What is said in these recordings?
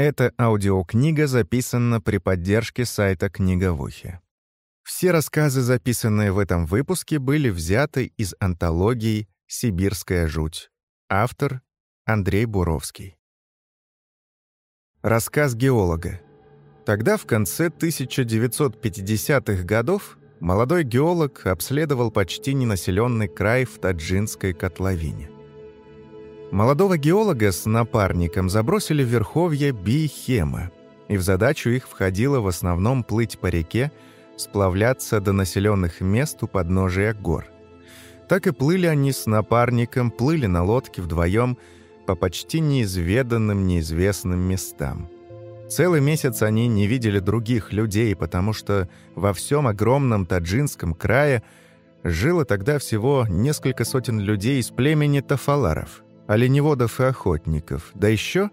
Эта аудиокнига записана при поддержке сайта «Книга в ухе». Все рассказы, записанные в этом выпуске, были взяты из антологии «Сибирская жуть». Автор — Андрей Буровский. Рассказ геолога. Тогда, в конце 1950-х годов, молодой геолог обследовал почти ненаселенный край в Таджинской котловине. Молодого геолога с напарником забросили в верховье Бихема, и в задачу их входило в основном плыть по реке, сплавляться до населенных мест у подножия гор. Так и плыли они с напарником, плыли на лодке вдвоем по почти неизведанным, неизвестным местам. Целый месяц они не видели других людей, потому что во всем огромном Таджинском крае жило тогда всего несколько сотен людей из племени Тафаларов – оленеводов и охотников, да еще,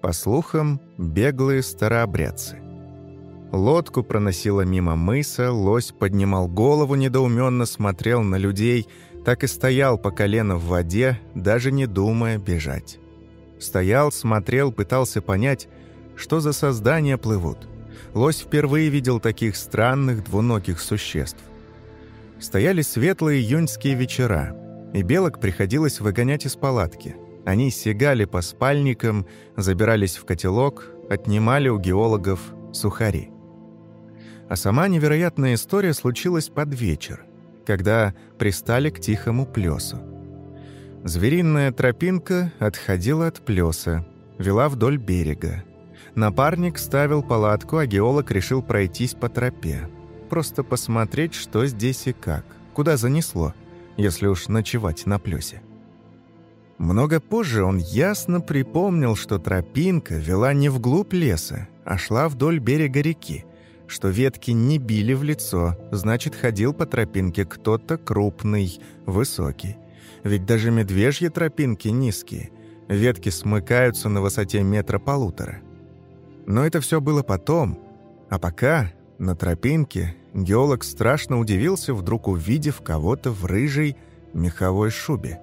по слухам, беглые старообрядцы. Лодку проносила мимо мыса, лось поднимал голову, недоуменно смотрел на людей, так и стоял по колено в воде, даже не думая бежать. Стоял, смотрел, пытался понять, что за создания плывут. Лось впервые видел таких странных двуногих существ. Стояли светлые июньские вечера — и белок приходилось выгонять из палатки. Они сигали по спальникам, забирались в котелок, отнимали у геологов сухари. А сама невероятная история случилась под вечер, когда пристали к тихому плесу. Звериная тропинка отходила от плеса, вела вдоль берега. Напарник ставил палатку, а геолог решил пройтись по тропе. Просто посмотреть, что здесь и как, куда занесло – если уж ночевать на плюсе. Много позже он ясно припомнил, что тропинка вела не вглубь леса, а шла вдоль берега реки, что ветки не били в лицо, значит, ходил по тропинке кто-то крупный, высокий. Ведь даже медвежьи тропинки низкие, ветки смыкаются на высоте метра полутора. Но это все было потом, а пока на тропинке геолог страшно удивился, вдруг увидев кого-то в рыжей меховой шубе.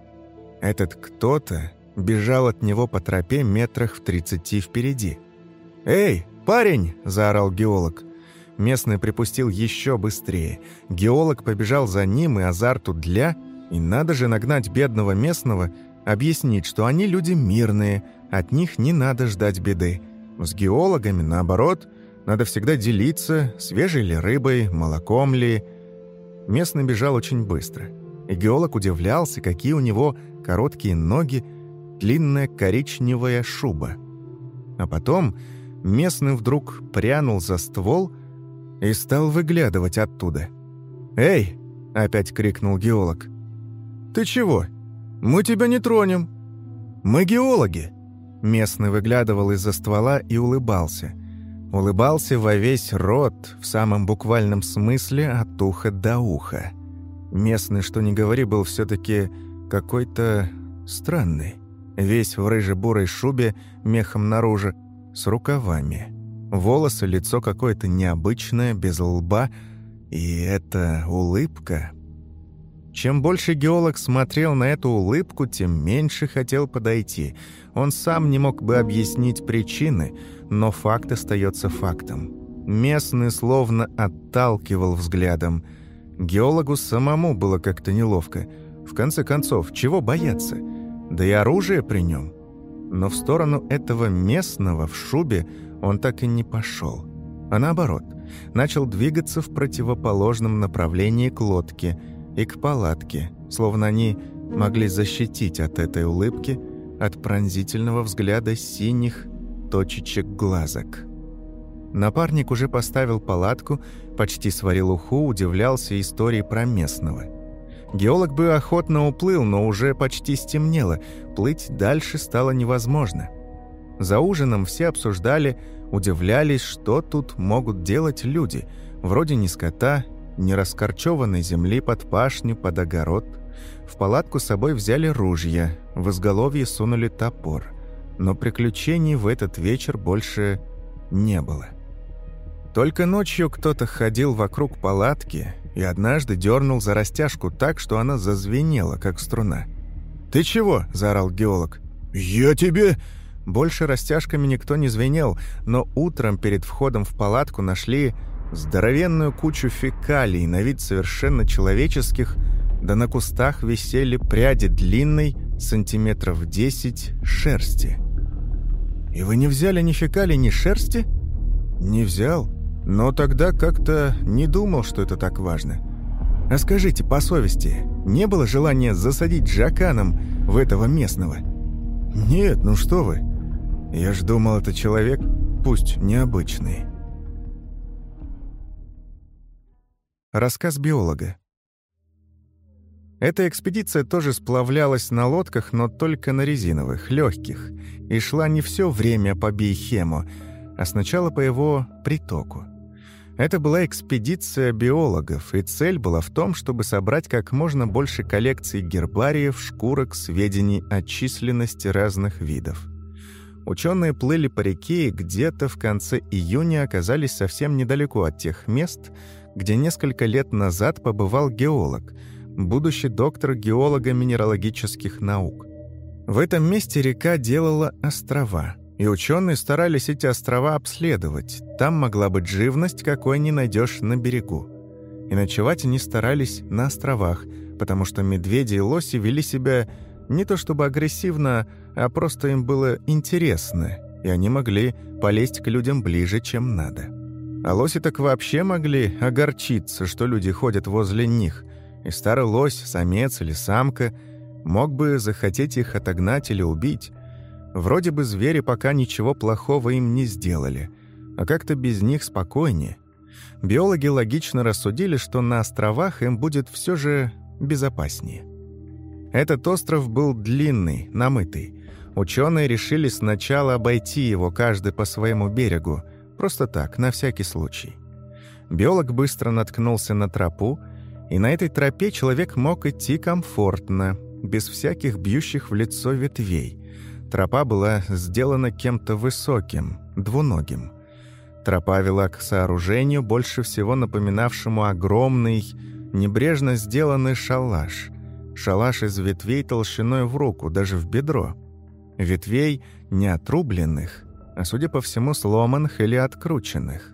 Этот кто-то бежал от него по тропе метрах в тридцати впереди. «Эй, парень!» – заорал геолог. Местный припустил еще быстрее. Геолог побежал за ним, и азарту для... И надо же нагнать бедного местного, объяснить, что они люди мирные, от них не надо ждать беды. С геологами, наоборот, надо всегда делиться, свежей ли рыбой, молоком ли. Местный бежал очень быстро. И геолог удивлялся, какие у него короткие ноги, длинная коричневая шуба. А потом местный вдруг прянул за ствол и стал выглядывать оттуда. «Эй!» — опять крикнул геолог. «Ты чего? Мы тебя не тронем!» «Мы геологи!» Местный выглядывал из-за ствола и улыбался — улыбался во весь рот, в самом буквальном смысле от уха до уха. Местный, что ни говори, был все таки какой-то странный. Весь в рыже-бурой шубе, мехом наружу, с рукавами. Волосы, лицо какое-то необычное, без лба. И эта улыбка... Чем больше геолог смотрел на эту улыбку, тем меньше хотел подойти. Он сам не мог бы объяснить причины — но факт остается фактом. Местный словно отталкивал взглядом. Геологу самому было как-то неловко. Конце концов, чего бояться? Да и оружие при нем. Но в сторону этого местного в шубе он так и не пошел. А наоборот, начал двигаться в противоположном направлении к лодке и к палатке, словно они могли защитить от этой улыбки, от пронзительного взгляда синих, точечек глазок. Напарник уже поставил палатку, почти сварил уху, удивлялся истории про местного. Геолог бы охотно уплыл, но уже почти стемнело, плыть дальше стало невозможно. За ужином все обсуждали, удивлялись, что тут могут делать люди, вроде ни скота, ни раскорчеванной земли под пашню, под огород. В палатку с собой взяли ружья, в изголовье сунули топор но приключений в этот вечер больше не было. Только ночью кто-то ходил вокруг палатки и однажды дернул за растяжку так, что она зазвенела, как струна. «Ты чего?» – заорал геолог. «Я тебе...» Больше растяжками никто не звенел, но утром перед входом в палатку нашли здоровенную кучу фекалий, на вид совершенно человеческих, да на кустах висели пряди длинной, сантиметров 10, шерсти. «И вы не взяли ни фекалий, ни шерсти?» «Не взял, но тогда как-то не думал, что это так важно. А скажите, по совести, не было желания засадить Джаканом в этого местного?» «Нет, ну что вы. Я ж думал, это человек, пусть необычный». Рассказ биолога. Эта экспедиция тоже сплавлялась на лодках, но только на резиновых, легких, и шла не все время по Бейхему, а сначала по его притоку. Это была экспедиция биологов, и цель была в том, чтобы собрать как можно больше коллекций гербариев, шкурок, сведений о численности разных видов. Ученые плыли по реке и где-то в конце июня оказались совсем недалеко от тех мест, где несколько лет назад побывал геолог, будущий доктор геолога минералогических наук. В этом месте река делала острова, и ученые старались эти острова обследовать. Там могла быть живность, какой не найдешь на берегу. И ночевать они старались на островах, потому что медведи и лоси вели себя не то чтобы агрессивно, а просто им было интересно, и они могли полезть к людям ближе, чем надо. А лоси так вообще могли огорчиться, что люди ходят возле них, и старый лось, самец или самка, мог бы захотеть их отогнать или убить. Вроде бы звери пока ничего плохого им не сделали, а как-то без них спокойнее. Биологи логично рассудили, что на островах им будет все же безопаснее. Этот остров был длинный, намытый. Ученые решили сначала обойти его каждый по своему берегу – Просто так, на всякий случай. Биолог быстро наткнулся на тропу, и на этой тропе человек мог идти комфортно, без всяких бьющих в лицо ветвей. Тропа была сделана кем-то высоким, двуногим. Тропа вела к сооружению, больше всего напоминавшему огромный, небрежно сделанный шалаш. Шалаш из ветвей толщиной в руку, даже в бедро. Ветвей не отрубленных, а судя по всему, сломанных или открученных.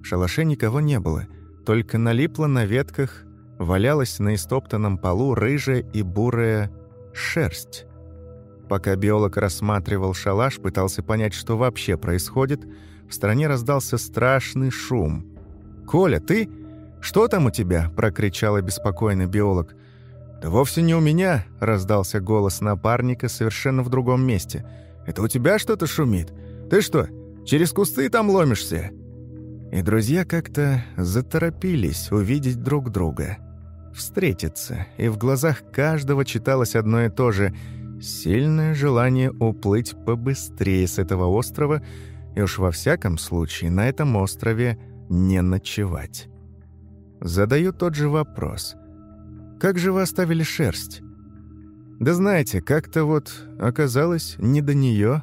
В шалаше никого не было, только налипло на ветках, валялась на истоптанном полу рыжая и бурая шерсть. Пока биолог рассматривал шалаш, пытался понять, что вообще происходит, в стране раздался страшный шум. «Коля, ты? Что там у тебя?» – прокричал обеспокоенный биолог. «Да вовсе не у меня», – раздался голос напарника совершенно в другом месте. «Это у тебя что-то шумит? Ты что, через кусты там ломишься?» И друзья как-то заторопились увидеть друг друга. Встретиться, и в глазах каждого читалось одно и то же — сильное желание уплыть побыстрее с этого острова и уж во всяком случае на этом острове не ночевать. Задаю тот же вопрос. «Как же вы оставили шерсть?» «Да знаете, как-то вот оказалось не до нее.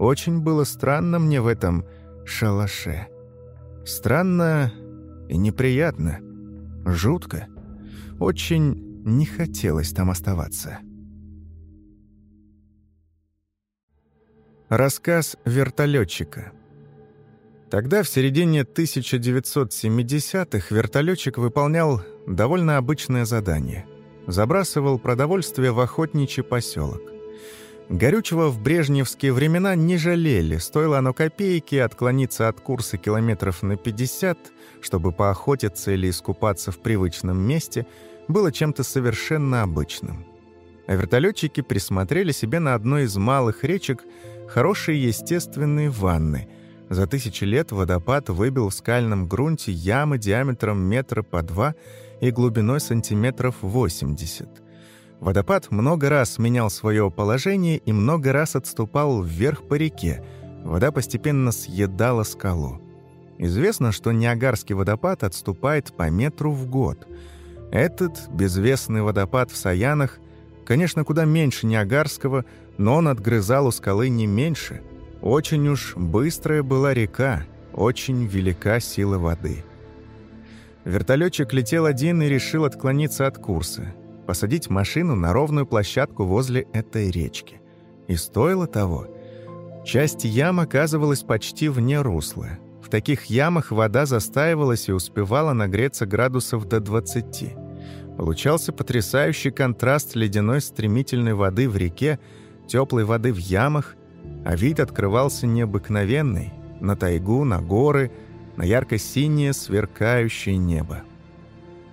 Очень было странно мне в этом шалаше. Странно и неприятно. Жутко. Очень не хотелось там оставаться. Рассказ вертолетчика. Тогда, в середине 1970-х, вертолетчик выполнял довольно обычное задание. Забрасывал продовольствие в охотничий поселок. Горючего в брежневские времена не жалели, стоило оно копейки отклониться от курса километров на 50, чтобы поохотиться или искупаться в привычном месте, было чем-то совершенно обычным. А вертолетчики присмотрели себе на одной из малых речек хорошие естественные ванны. За тысячи лет водопад выбил в скальном грунте ямы диаметром метра по два и глубиной сантиметров 80 Водопад много раз менял свое положение и много раз отступал вверх по реке. Вода постепенно съедала скалу. Известно, что Ниагарский водопад отступает по метру в год. Этот безвестный водопад в Саянах, конечно, куда меньше Ниагарского, но он отгрызал у скалы не меньше. Очень уж быстрая была река, очень велика сила воды. Вертолетчик летел один и решил отклониться от курса посадить машину на ровную площадку возле этой речки. И стоило того. Часть ям оказывалась почти вне русла. В таких ямах вода застаивалась и успевала нагреться градусов до 20. Получался потрясающий контраст ледяной стремительной воды в реке, теплой воды в ямах, а вид открывался необыкновенный — на тайгу, на горы, на ярко-синее сверкающее небо.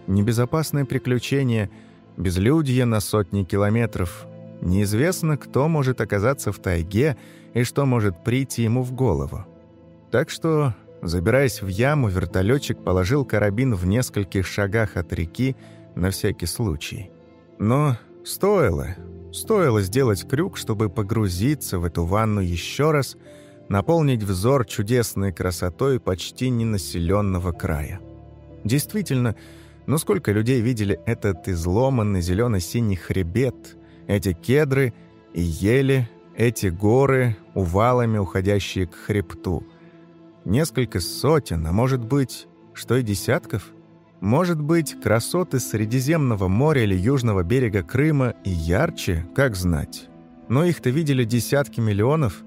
Небезопасное приключение, безлюдье на сотни километров. Неизвестно, кто может оказаться в тайге и что может прийти ему в голову. Так что Забираясь в яму, вертолетчик положил карабин в нескольких шагах от реки на всякий случай. Но стоило, стоило сделать крюк, чтобы погрузиться в эту ванну еще раз, наполнить взор чудесной красотой почти ненаселенного края. Действительно, ну сколько людей видели этот изломанный зелено-синий хребет, эти кедры и ели, эти горы, увалами уходящие к хребту – Несколько сотен, а может быть, что и десятков? Может быть, красоты Средиземного моря или южного берега Крыма и ярче, как знать. Но их-то видели десятки миллионов,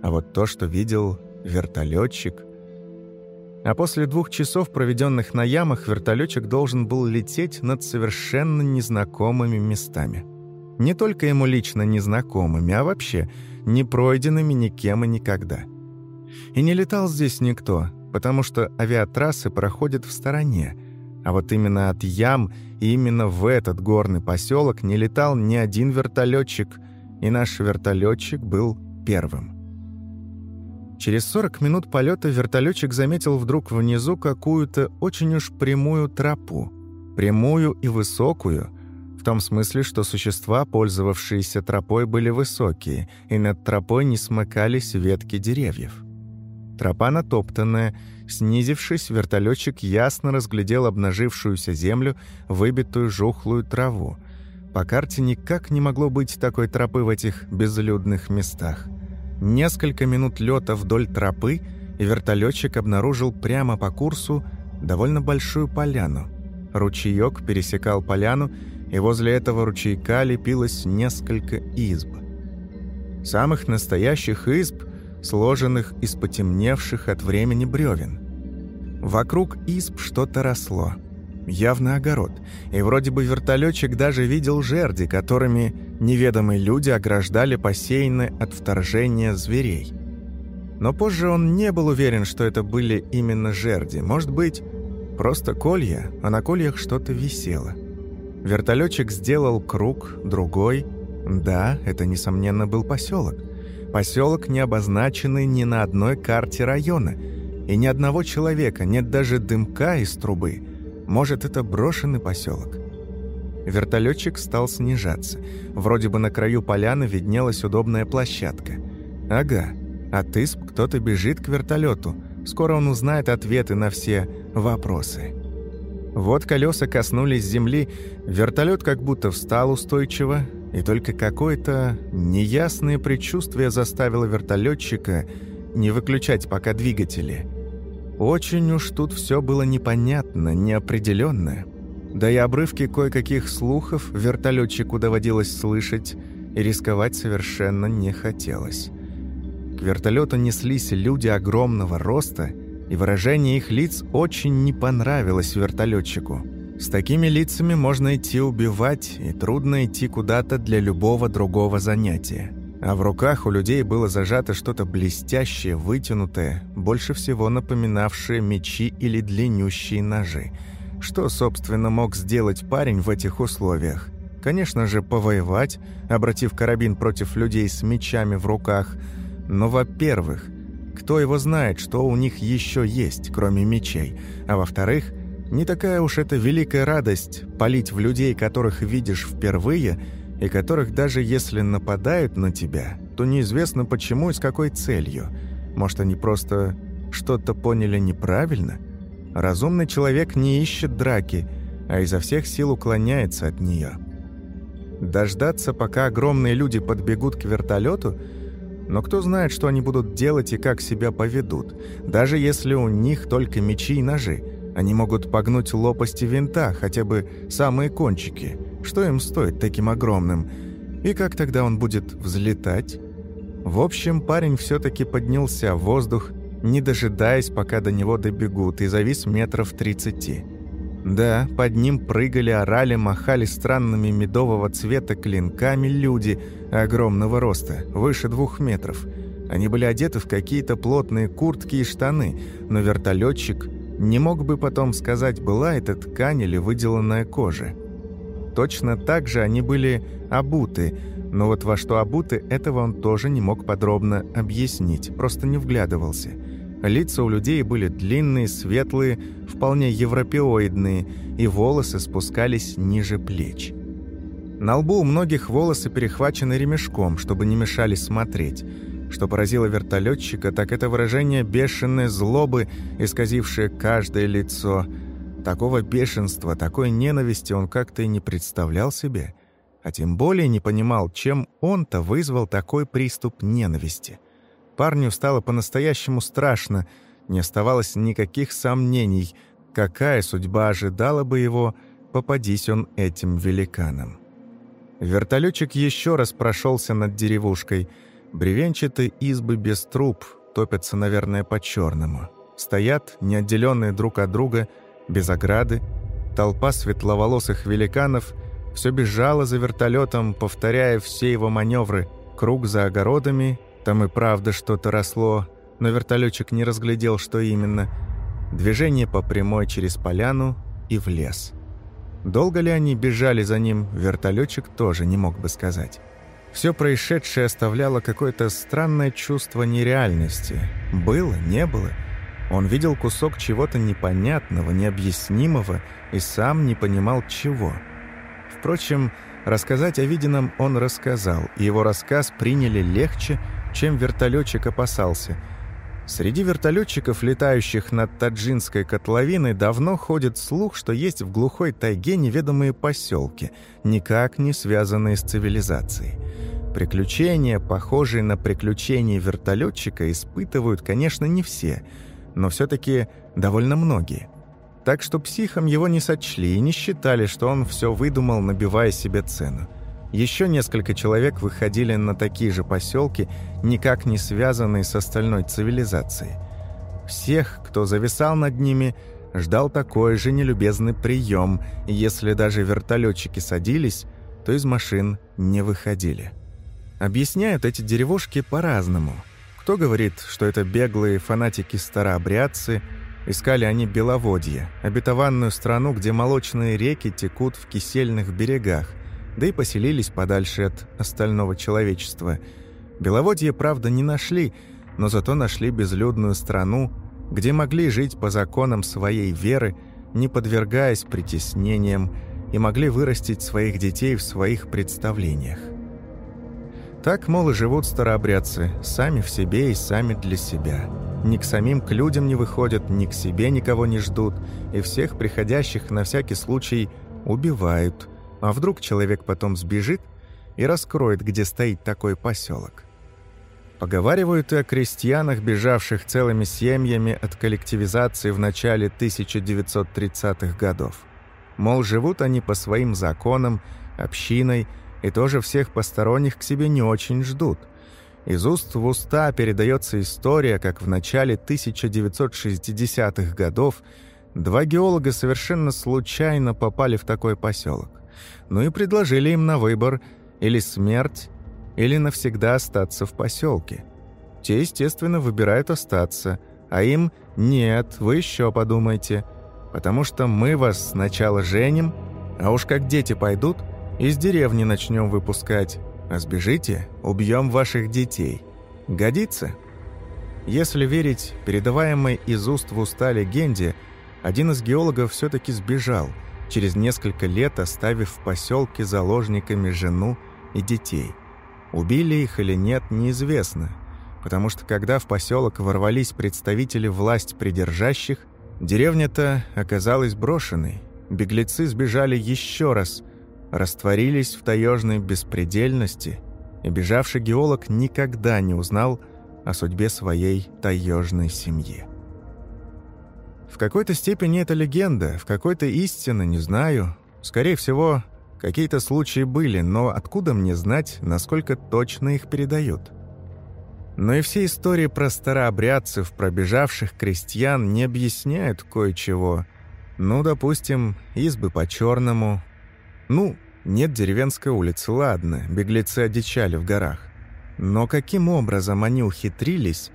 а вот то, что видел вертолетчик. А после двух часов, проведенных на ямах, вертолетчик должен был лететь над совершенно незнакомыми местами. Не только ему лично незнакомыми, а вообще не пройденными никем и никогда – и не летал здесь никто, потому что авиатрассы проходят в стороне. А вот именно от ям и именно в этот горный поселок не летал ни один вертолетчик, и наш вертолетчик был первым. Через 40 минут полета вертолетчик заметил вдруг внизу какую-то очень уж прямую тропу. Прямую и высокую, в том смысле, что существа, пользовавшиеся тропой, были высокие, и над тропой не смыкались ветки деревьев. Тропа натоптанная. Снизившись, вертолетчик ясно разглядел обнажившуюся землю, выбитую жухлую траву. По карте никак не могло быть такой тропы в этих безлюдных местах. Несколько минут лета вдоль тропы, и вертолетчик обнаружил прямо по курсу довольно большую поляну. Ручеек пересекал поляну, и возле этого ручейка лепилось несколько изб. Самых настоящих изб – сложенных из потемневших от времени бревен. Вокруг изб что-то росло. Явно огород. И вроде бы вертолетчик даже видел жерди, которыми неведомые люди ограждали посеяны от вторжения зверей. Но позже он не был уверен, что это были именно жерди. Может быть, просто колья, а на кольях что-то висело. Вертолетчик сделал круг, другой. Да, это, несомненно, был поселок. Поселок не обозначенный ни на одной карте района. И ни одного человека, нет даже дымка из трубы. Может, это брошенный поселок. Вертолетчик стал снижаться. Вроде бы на краю поляны виднелась удобная площадка. Ага, от исп кто-то бежит к вертолету. Скоро он узнает ответы на все вопросы. Вот колеса коснулись земли, вертолет как будто встал устойчиво, и только какое-то неясное предчувствие заставило вертолетчика не выключать пока двигатели. Очень уж тут все было непонятно, неопределенно. Да и обрывки кое-каких слухов вертолетчику доводилось слышать, и рисковать совершенно не хотелось. К вертолету неслись люди огромного роста, и выражение их лиц очень не понравилось вертолетчику. С такими лицами можно идти убивать, и трудно идти куда-то для любого другого занятия. А в руках у людей было зажато что-то блестящее, вытянутое, больше всего напоминавшее мечи или длиннющие ножи. Что, собственно, мог сделать парень в этих условиях? Конечно же, повоевать, обратив карабин против людей с мечами в руках. Но, во-первых, кто его знает, что у них еще есть, кроме мечей? А во-вторых, не такая уж это великая радость палить в людей, которых видишь впервые, и которых даже если нападают на тебя, то неизвестно почему и с какой целью. Может, они просто что-то поняли неправильно? Разумный человек не ищет драки, а изо всех сил уклоняется от нее. Дождаться, пока огромные люди подбегут к вертолету? Но кто знает, что они будут делать и как себя поведут, даже если у них только мечи и ножи – они могут погнуть лопасти винта, хотя бы самые кончики. Что им стоит таким огромным? И как тогда он будет взлетать? В общем, парень все-таки поднялся в воздух, не дожидаясь, пока до него добегут, и завис метров тридцати. Да, под ним прыгали, орали, махали странными медового цвета клинками люди огромного роста, выше двух метров. Они были одеты в какие-то плотные куртки и штаны, но вертолетчик не мог бы потом сказать, была это ткань или выделанная кожа. Точно так же они были обуты, но вот во что обуты, этого он тоже не мог подробно объяснить, просто не вглядывался – Лица у людей были длинные, светлые, вполне европеоидные, и волосы спускались ниже плеч. На лбу у многих волосы перехвачены ремешком, чтобы не мешали смотреть. Что поразило вертолетчика, так это выражение бешеной злобы, исказившее каждое лицо. Такого бешенства, такой ненависти он как-то и не представлял себе, а тем более не понимал, чем он-то вызвал такой приступ ненависти. Парню стало по-настоящему страшно, не оставалось никаких сомнений, какая судьба ожидала бы его, попадись он этим великаном. Вертолетчик еще раз прошелся над деревушкой. Бревенчатые избы без труб топятся, наверное, по-черному. Стоят, неотделенные друг от друга, без ограды. Толпа светловолосых великанов все бежала за вертолетом, повторяя все его маневры. Круг за огородами там и правда что-то росло, но вертолетчик не разглядел, что именно. Движение по прямой через поляну и в лес. Долго ли они бежали за ним, вертолетчик тоже не мог бы сказать. Все происшедшее оставляло какое-то странное чувство нереальности. Было, не было. Он видел кусок чего-то непонятного, необъяснимого и сам не понимал чего. Впрочем, рассказать о виденном он рассказал, и его рассказ приняли легче, чем вертолетчик опасался. Среди вертолетчиков, летающих над Таджинской котловиной, давно ходит слух, что есть в глухой тайге неведомые поселки, никак не связанные с цивилизацией. Приключения, похожие на приключения вертолетчика, испытывают, конечно, не все, но все-таки довольно многие. Так что психом его не сочли и не считали, что он все выдумал, набивая себе цену. Еще несколько человек выходили на такие же поселки, никак не связанные с остальной цивилизацией. Всех, кто зависал над ними, ждал такой же нелюбезный прием, если даже вертолетчики садились, то из машин не выходили. Объясняют эти деревушки по-разному. Кто говорит, что это беглые фанатики-старообрядцы, искали они Беловодье, обетованную страну, где молочные реки текут в кисельных берегах – да и поселились подальше от остального человечества. Беловодье, правда, не нашли, но зато нашли безлюдную страну, где могли жить по законам своей веры, не подвергаясь притеснениям, и могли вырастить своих детей в своих представлениях. Так, мол, и живут старообрядцы, сами в себе и сами для себя. Ни к самим к людям не выходят, ни к себе никого не ждут, и всех приходящих на всякий случай убивают – а вдруг человек потом сбежит и раскроет, где стоит такой поселок? Поговаривают и о крестьянах, бежавших целыми семьями от коллективизации в начале 1930-х годов. Мол, живут они по своим законам, общиной, и тоже всех посторонних к себе не очень ждут. Из уст в уста передается история, как в начале 1960-х годов два геолога совершенно случайно попали в такой поселок ну и предложили им на выбор или смерть, или навсегда остаться в поселке. Те, естественно, выбирают остаться, а им «нет, вы еще подумайте, потому что мы вас сначала женим, а уж как дети пойдут, из деревни начнем выпускать, а сбежите, убьем ваших детей. Годится?» Если верить передаваемой из уст в уста легенде, один из геологов все-таки сбежал – через несколько лет оставив в поселке заложниками жену и детей. Убили их или нет, неизвестно, потому что когда в поселок ворвались представители власть придержащих, деревня-то оказалась брошенной. Беглецы сбежали еще раз, растворились в таежной беспредельности, и бежавший геолог никогда не узнал о судьбе своей таежной семьи. В какой-то степени это легенда, в какой-то истина, не знаю. Скорее всего, какие-то случаи были, но откуда мне знать, насколько точно их передают? Но и все истории про старообрядцев, пробежавших крестьян не объясняют кое-чего. Ну, допустим, избы по-черному. Ну, нет деревенской улицы, ладно, беглецы одичали в горах. Но каким образом они ухитрились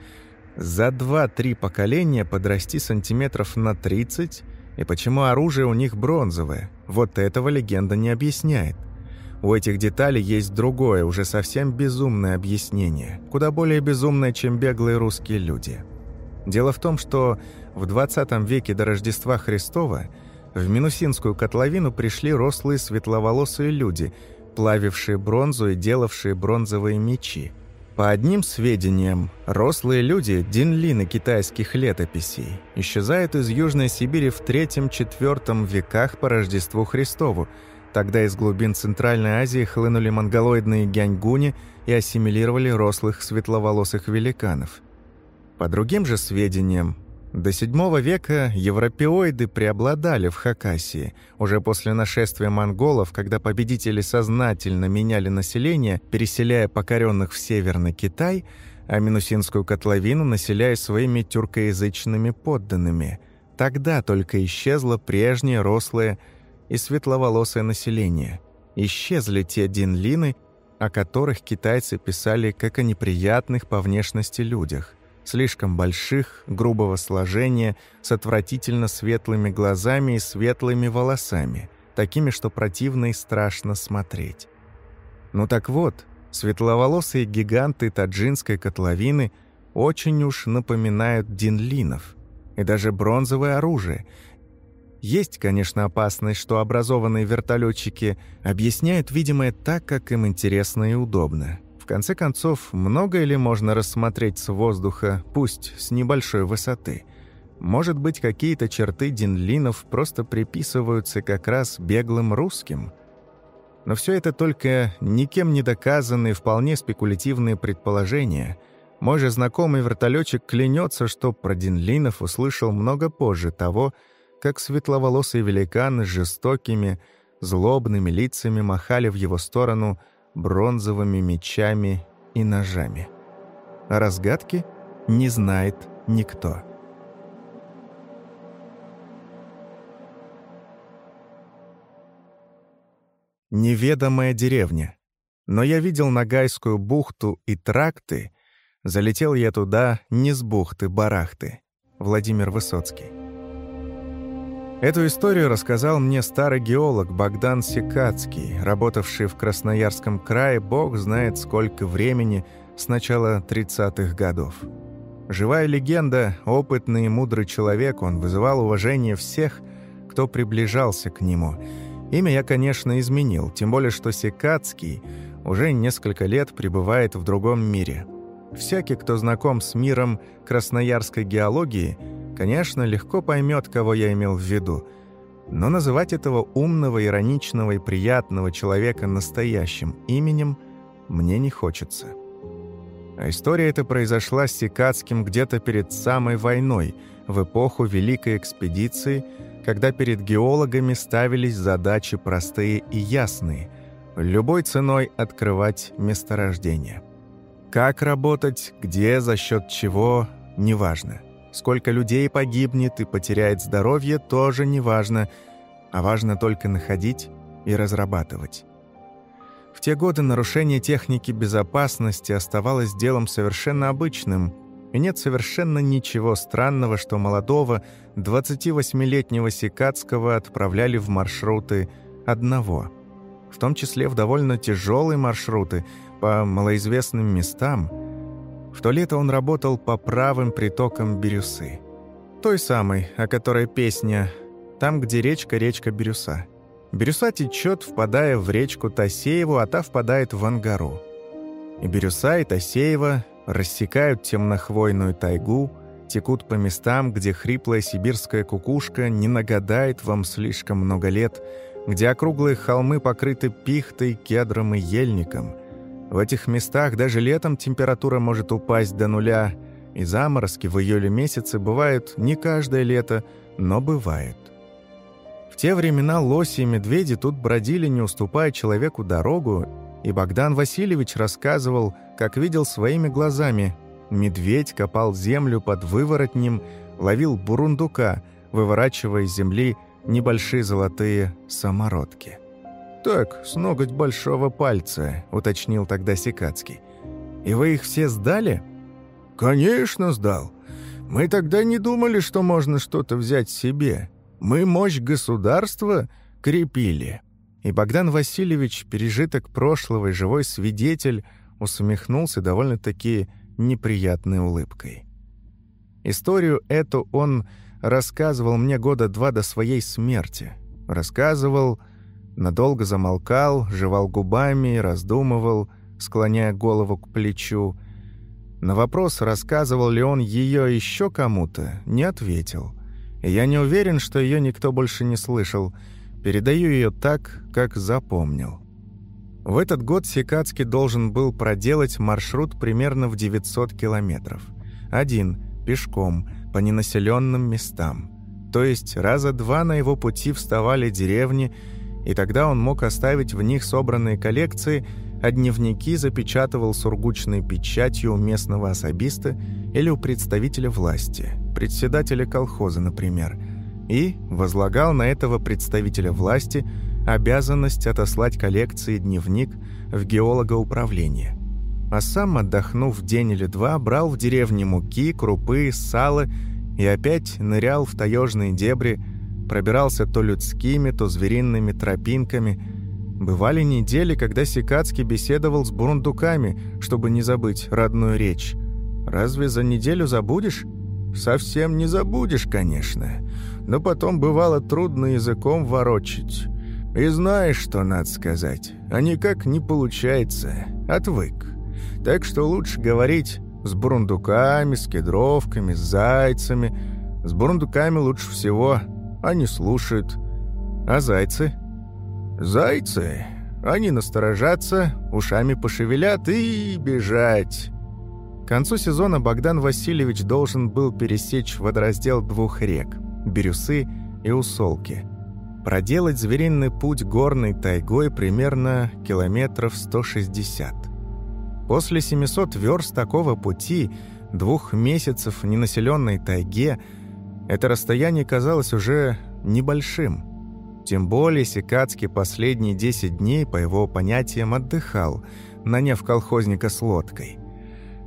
за 2-3 поколения подрасти сантиметров на 30, и почему оружие у них бронзовое? Вот этого легенда не объясняет. У этих деталей есть другое, уже совсем безумное объяснение, куда более безумное, чем беглые русские люди. Дело в том, что в 20 веке до Рождества Христова в Минусинскую котловину пришли рослые светловолосые люди, плавившие бронзу и делавшие бронзовые мечи. По одним сведениям, рослые люди, динлины китайских летописей, исчезают из Южной Сибири в III-IV веках по Рождеству Христову – Тогда из глубин Центральной Азии хлынули монголоидные гяньгуни и ассимилировали рослых светловолосых великанов. По другим же сведениям, до VII века европеоиды преобладали в Хакасии. Уже после нашествия монголов, когда победители сознательно меняли население, переселяя покоренных в Северный Китай, а Минусинскую котловину населяя своими тюркоязычными подданными. Тогда только исчезло прежнее рослое и светловолосое население. Исчезли те динлины, о которых китайцы писали как о неприятных по внешности людях. Слишком больших, грубого сложения, с отвратительно светлыми глазами и светлыми волосами, такими, что противно и страшно смотреть. Ну так вот, светловолосые гиганты таджинской котловины очень уж напоминают динлинов. И даже бронзовое оружие — есть, конечно, опасность, что образованные вертолетчики объясняют видимое так, как им интересно и удобно. Конце концов, многое ли можно рассмотреть с воздуха, пусть с небольшой высоты? Может быть, какие-то черты динлинов просто приписываются как раз беглым русским? Но все это только никем не доказанные, вполне спекулятивные предположения. Мой же знакомый вертолетчик клянется, что про динлинов услышал много позже того, как светловолосые великаны с жестокими, злобными лицами махали в его сторону бронзовыми мечами и ножами. А разгадки не знает никто. Неведомая деревня. Но я видел Нагайскую бухту и тракты. Залетел я туда не с бухты-барахты. Владимир Высоцкий. Эту историю рассказал мне старый геолог Богдан Секацкий, работавший в Красноярском крае бог знает сколько времени с начала 30-х годов. Живая легенда, опытный и мудрый человек, он вызывал уважение всех, кто приближался к нему. Имя я, конечно, изменил, тем более что Секацкий уже несколько лет пребывает в другом мире. Всякий, кто знаком с миром красноярской геологии – конечно, легко поймет, кого я имел в виду, но называть этого умного, ироничного и приятного человека настоящим именем мне не хочется. А история эта произошла с Сикацким где-то перед самой войной, в эпоху Великой экспедиции, когда перед геологами ставились задачи простые и ясные – любой ценой открывать месторождение. Как работать, где, за счет чего – неважно. Сколько людей погибнет и потеряет здоровье, тоже не важно, а важно только находить и разрабатывать. В те годы нарушение техники безопасности оставалось делом совершенно обычным, и нет совершенно ничего странного, что молодого 28-летнего Сикацкого отправляли в маршруты одного, в том числе в довольно тяжелые маршруты по малоизвестным местам – в то лето он работал по правым притокам Бирюсы. Той самой, о которой песня «Там, где речка, речка Бирюса». Бирюса течет, впадая в речку Тасееву, а та впадает в Ангару. И Бирюса, и Тасеева рассекают темнохвойную тайгу, текут по местам, где хриплая сибирская кукушка не нагадает вам слишком много лет, где округлые холмы покрыты пихтой, кедром и ельником – в этих местах даже летом температура может упасть до нуля, и заморозки в июле месяце бывают не каждое лето, но бывают. В те времена лоси и медведи тут бродили, не уступая человеку дорогу, и Богдан Васильевич рассказывал, как видел своими глазами, медведь копал землю под выворотнем, ловил бурундука, выворачивая из земли небольшие золотые самородки. «Так, с ноготь большого пальца», — уточнил тогда Сикацкий. «И вы их все сдали?» «Конечно сдал. Мы тогда не думали, что можно что-то взять себе. Мы мощь государства крепили». И Богдан Васильевич, пережиток прошлого и живой свидетель, усмехнулся довольно-таки неприятной улыбкой. Историю эту он рассказывал мне года два до своей смерти. Рассказывал, надолго замолкал, жевал губами, раздумывал, склоняя голову к плечу. На вопрос, рассказывал ли он ее еще кому-то, не ответил. Я не уверен, что ее никто больше не слышал. Передаю ее так, как запомнил. В этот год Сикацкий должен был проделать маршрут примерно в 900 километров. Один, пешком, по ненаселенным местам. То есть раза два на его пути вставали деревни, и тогда он мог оставить в них собранные коллекции, а дневники запечатывал сургучной печатью у местного особиста или у представителя власти, председателя колхоза, например, и возлагал на этого представителя власти – обязанность отослать коллекции дневник в геологоуправление. А сам, отдохнув день или два, брал в деревне муки, крупы, сало и опять нырял в таежные дебри, пробирался то людскими, то звериными тропинками. Бывали недели, когда Сикацкий беседовал с бурундуками, чтобы не забыть родную речь. Разве за неделю забудешь? Совсем не забудешь, конечно. Но потом бывало трудно языком ворочить. И знаешь, что надо сказать, а никак не получается, отвык. Так что лучше говорить с бурундуками, с кедровками, с зайцами. С бурундуками лучше всего, они слушают. А зайцы? Зайцы? Они насторожатся, ушами пошевелят и бежать. К концу сезона Богдан Васильевич должен был пересечь водораздел двух рек – Бирюсы и Усолки – проделать звериный путь горной тайгой примерно километров 160. После 700 верст такого пути, двух месяцев в ненаселенной тайге, это расстояние казалось уже небольшим. Тем более Сикацкий последние 10 дней, по его понятиям, отдыхал, наняв колхозника с лодкой.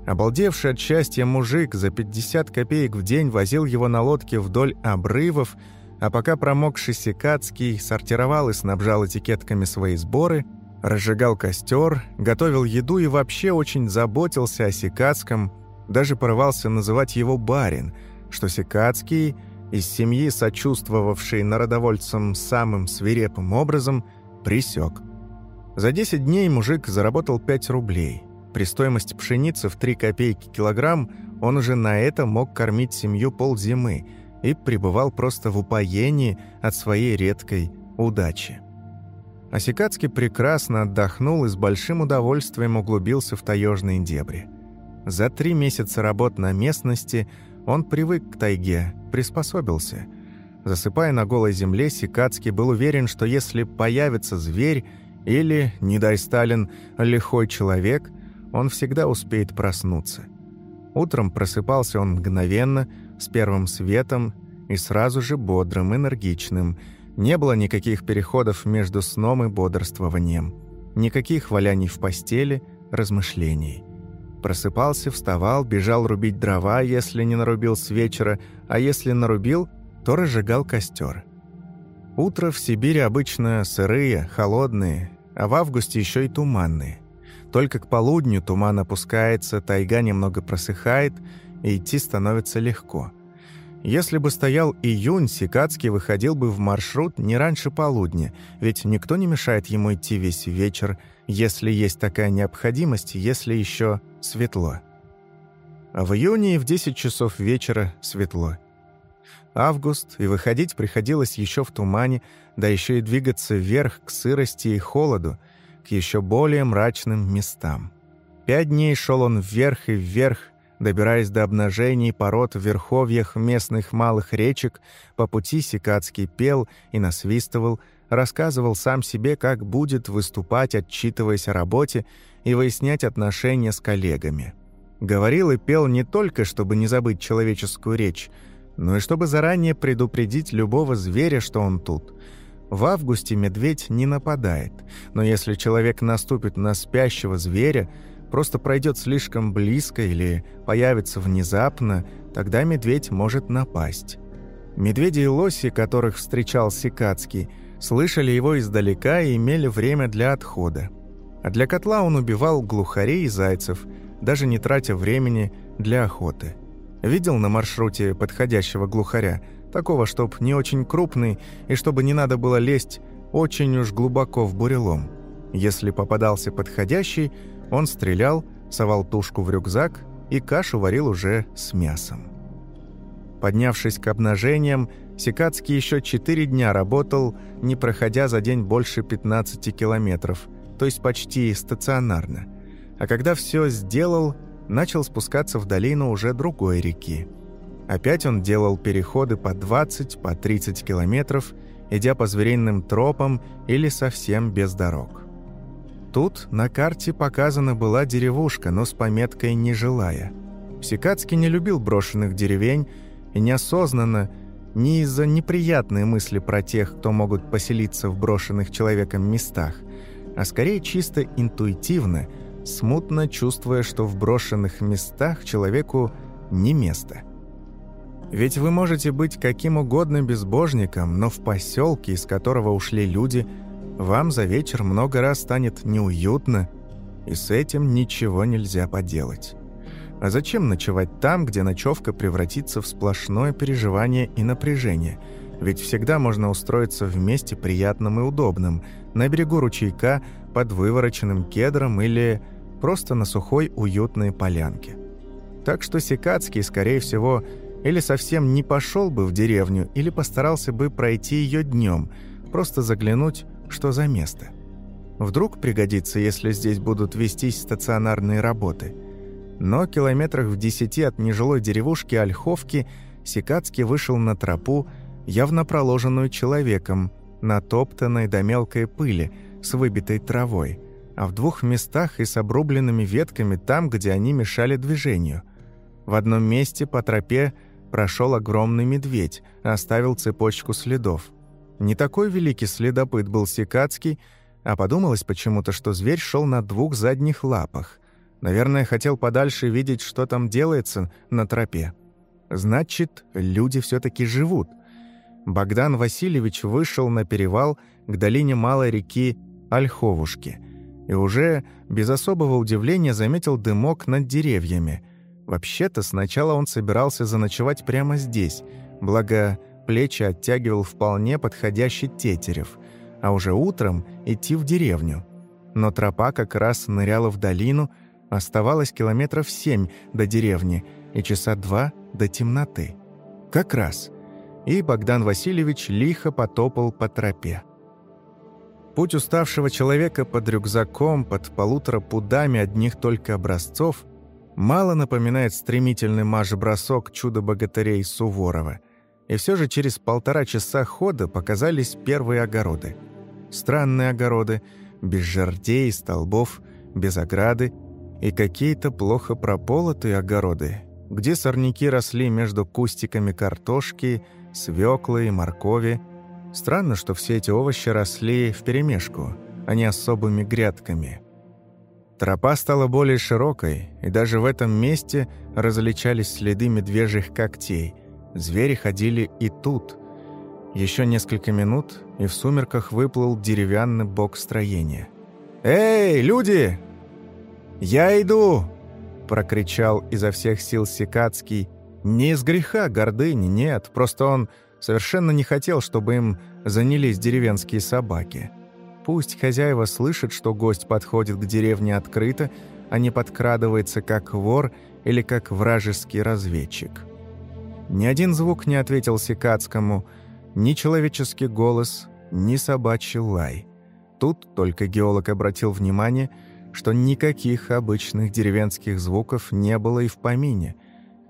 Обалдевший от счастья мужик за 50 копеек в день возил его на лодке вдоль обрывов, а пока промокший Сикацкий сортировал и снабжал этикетками свои сборы, разжигал костер, готовил еду и вообще очень заботился о Сикацком, даже порывался называть его барин, что Сикацкий, из семьи, сочувствовавший народовольцам самым свирепым образом, присек. За 10 дней мужик заработал 5 рублей. При стоимости пшеницы в 3 копейки килограмм он уже на это мог кормить семью ползимы – и пребывал просто в упоении от своей редкой удачи. Осикацкий прекрасно отдохнул и с большим удовольствием углубился в таежные дебри. За три месяца работ на местности он привык к тайге, приспособился. Засыпая на голой земле, Сикацкий был уверен, что если появится зверь или, не дай Сталин, лихой человек, он всегда успеет проснуться. Утром просыпался он мгновенно, с первым светом и сразу же бодрым, энергичным. Не было никаких переходов между сном и бодрствованием. Никаких валяний в постели, размышлений. Просыпался, вставал, бежал рубить дрова, если не нарубил с вечера, а если нарубил, то разжигал костер. Утро в Сибири обычно сырые, холодные, а в августе еще и туманные. Только к полудню туман опускается, тайга немного просыхает – и идти становится легко. Если бы стоял июнь, Сикацкий выходил бы в маршрут не раньше полудня, ведь никто не мешает ему идти весь вечер, если есть такая необходимость, если еще светло. А в июне в 10 часов вечера светло. Август, и выходить приходилось еще в тумане, да еще и двигаться вверх к сырости и холоду, к еще более мрачным местам. Пять дней шел он вверх и вверх, Добираясь до обнажений пород в верховьях местных малых речек, по пути Сикацкий пел и насвистывал, рассказывал сам себе, как будет выступать, отчитываясь о работе и выяснять отношения с коллегами. Говорил и пел не только, чтобы не забыть человеческую речь, но и чтобы заранее предупредить любого зверя, что он тут. В августе медведь не нападает, но если человек наступит на спящего зверя, просто пройдет слишком близко или появится внезапно, тогда медведь может напасть. Медведи и лоси, которых встречал Сикацкий, слышали его издалека и имели время для отхода. А для котла он убивал глухарей и зайцев, даже не тратя времени для охоты. Видел на маршруте подходящего глухаря, такого, чтоб не очень крупный и чтобы не надо было лезть очень уж глубоко в бурелом. Если попадался подходящий, он стрелял, совал тушку в рюкзак и кашу варил уже с мясом. Поднявшись к обнажениям, Сикацкий еще четыре дня работал, не проходя за день больше 15 километров, то есть почти стационарно. А когда все сделал, начал спускаться в долину уже другой реки. Опять он делал переходы по 20, по 30 километров, идя по звериным тропам или совсем без дорог. Тут на карте показана была деревушка, но с пометкой «нежилая». Сикацкий не любил брошенных деревень, и неосознанно, не из-за неприятной мысли про тех, кто могут поселиться в брошенных человеком местах, а скорее чисто интуитивно, смутно чувствуя, что в брошенных местах человеку не место. Ведь вы можете быть каким угодно безбожником, но в поселке, из которого ушли люди, вам за вечер много раз станет неуютно, и с этим ничего нельзя поделать. А зачем ночевать там, где ночевка превратится в сплошное переживание и напряжение? Ведь всегда можно устроиться вместе приятным и удобным, на берегу ручейка, под вывороченным кедром или просто на сухой уютной полянке. Так что Сикацкий, скорее всего, или совсем не пошел бы в деревню, или постарался бы пройти ее днем, просто заглянуть, что за место. Вдруг пригодится, если здесь будут вестись стационарные работы – но километрах в десяти от нежилой деревушки Ольховки Сикацкий вышел на тропу, явно проложенную человеком, натоптанной до мелкой пыли, с выбитой травой, а в двух местах и с обрубленными ветками там, где они мешали движению. В одном месте по тропе прошел огромный медведь, оставил цепочку следов. Не такой великий следопыт был Сикацкий, а подумалось почему-то, что зверь шел на двух задних лапах. Наверное, хотел подальше видеть, что там делается на тропе. Значит, люди все-таки живут. Богдан Васильевич вышел на перевал к долине малой реки Ольховушки и уже без особого удивления заметил дымок над деревьями. Вообще-то сначала он собирался заночевать прямо здесь, благо плечи оттягивал вполне подходящий тетерев, а уже утром идти в деревню. Но тропа как раз ныряла в долину – Оставалось километров семь до деревни и часа два до темноты. Как раз. И Богдан Васильевич лихо потопал по тропе. Путь уставшего человека под рюкзаком, под полутора пудами одних только образцов, мало напоминает стремительный марш-бросок чудо-богатырей Суворова. И все же через полтора часа хода показались первые огороды. Странные огороды, без жердей, столбов, без ограды, и какие-то плохо прополотые огороды, где сорняки росли между кустиками картошки, свеклы и моркови. Странно, что все эти овощи росли вперемешку, а не особыми грядками. Тропа стала более широкой, и даже в этом месте различались следы медвежьих когтей. Звери ходили и тут. Еще несколько минут, и в сумерках выплыл деревянный бок строения. «Эй, люди!» «Я иду!» — прокричал изо всех сил Сикацкий. Не из греха гордыни, нет, просто он совершенно не хотел, чтобы им занялись деревенские собаки. Пусть хозяева слышат, что гость подходит к деревне открыто, а не подкрадывается как вор или как вражеский разведчик. Ни один звук не ответил Сикацкому, ни человеческий голос, ни собачий лай. Тут только геолог обратил внимание — что никаких обычных деревенских звуков не было и в помине.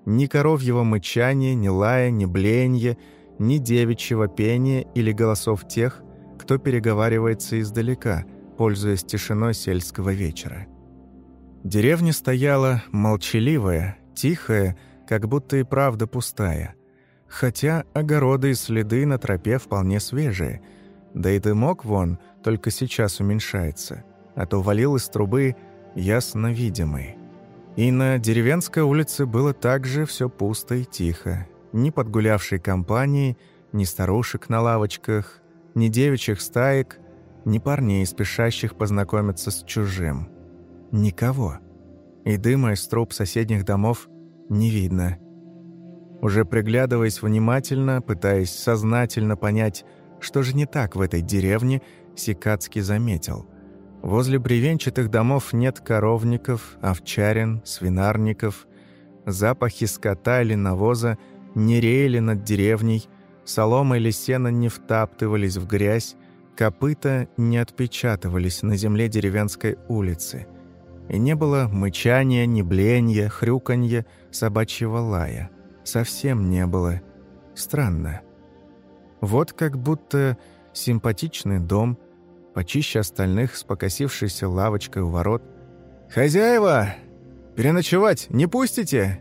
Ни коровьего мычания, ни лая, ни бленья, ни девичьего пения или голосов тех, кто переговаривается издалека, пользуясь тишиной сельского вечера. Деревня стояла молчаливая, тихая, как будто и правда пустая. Хотя огороды и следы на тропе вполне свежие. Да и дымок вон только сейчас уменьшается, а то валил из трубы ясно видимый. И на деревенской улице было также все пусто и тихо. Ни подгулявшей компании, ни старушек на лавочках, ни девичьих стаек, ни парней, спешащих познакомиться с чужим. Никого. И дыма из труб соседних домов не видно. Уже приглядываясь внимательно, пытаясь сознательно понять, что же не так в этой деревне, Сикацкий заметил. Возле бревенчатых домов нет коровников, овчарин, свинарников. Запахи скота или навоза не реяли над деревней, солома или сено не втаптывались в грязь, копыта не отпечатывались на земле деревенской улицы. И не было мычания, небленья, хрюканья, собачьего лая. Совсем не было. Странно. Вот как будто симпатичный дом – почище остальных с покосившейся лавочкой у ворот. «Хозяева! Переночевать не пустите?»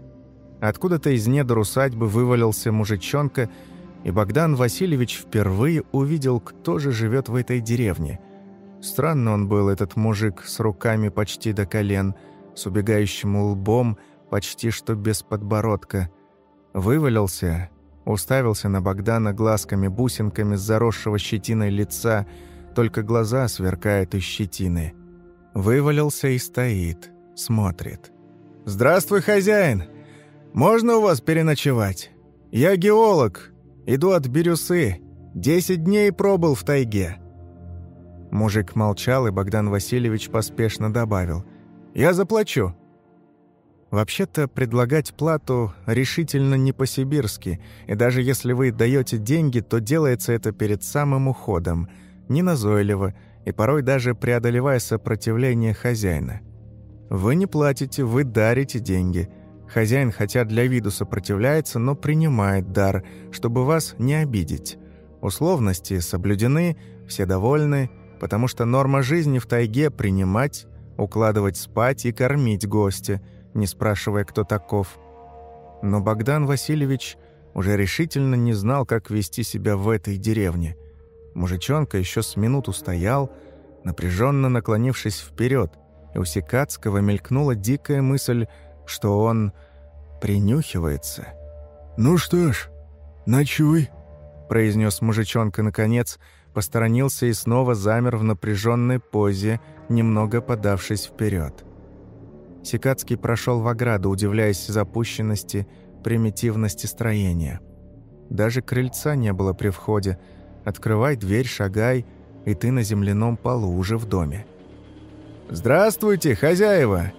Откуда-то из недр усадьбы вывалился мужичонка, и Богдан Васильевич впервые увидел, кто же живет в этой деревне. Странно он был, этот мужик, с руками почти до колен, с убегающим лбом, почти что без подбородка. Вывалился, уставился на Богдана глазками-бусинками с заросшего щетиной лица – только глаза сверкают из щетины. Вывалился и стоит, смотрит. «Здравствуй, хозяин! Можно у вас переночевать? Я геолог, иду от Бирюсы. Десять дней пробыл в тайге». Мужик молчал, и Богдан Васильевич поспешно добавил. «Я заплачу». Вообще-то предлагать плату решительно не по-сибирски, и даже если вы даете деньги, то делается это перед самым уходом – неназойливо и порой даже преодолевая сопротивление хозяина. Вы не платите, вы дарите деньги. Хозяин, хотя для виду сопротивляется, но принимает дар, чтобы вас не обидеть. Условности соблюдены, все довольны, потому что норма жизни в тайге – принимать, укладывать спать и кормить гостя, не спрашивая, кто таков. Но Богдан Васильевич уже решительно не знал, как вести себя в этой деревне. Мужичонка еще с минуту стоял, напряженно наклонившись вперед, и у Сикацкого мелькнула дикая мысль, что он принюхивается. «Ну что ж, ночуй», — произнес мужичонка наконец, посторонился и снова замер в напряженной позе, немного подавшись вперед. Сикацкий прошел в ограду, удивляясь запущенности, примитивности строения. Даже крыльца не было при входе, Открывай дверь, шагай, и ты на земляном полу уже в доме. «Здравствуйте, хозяева!»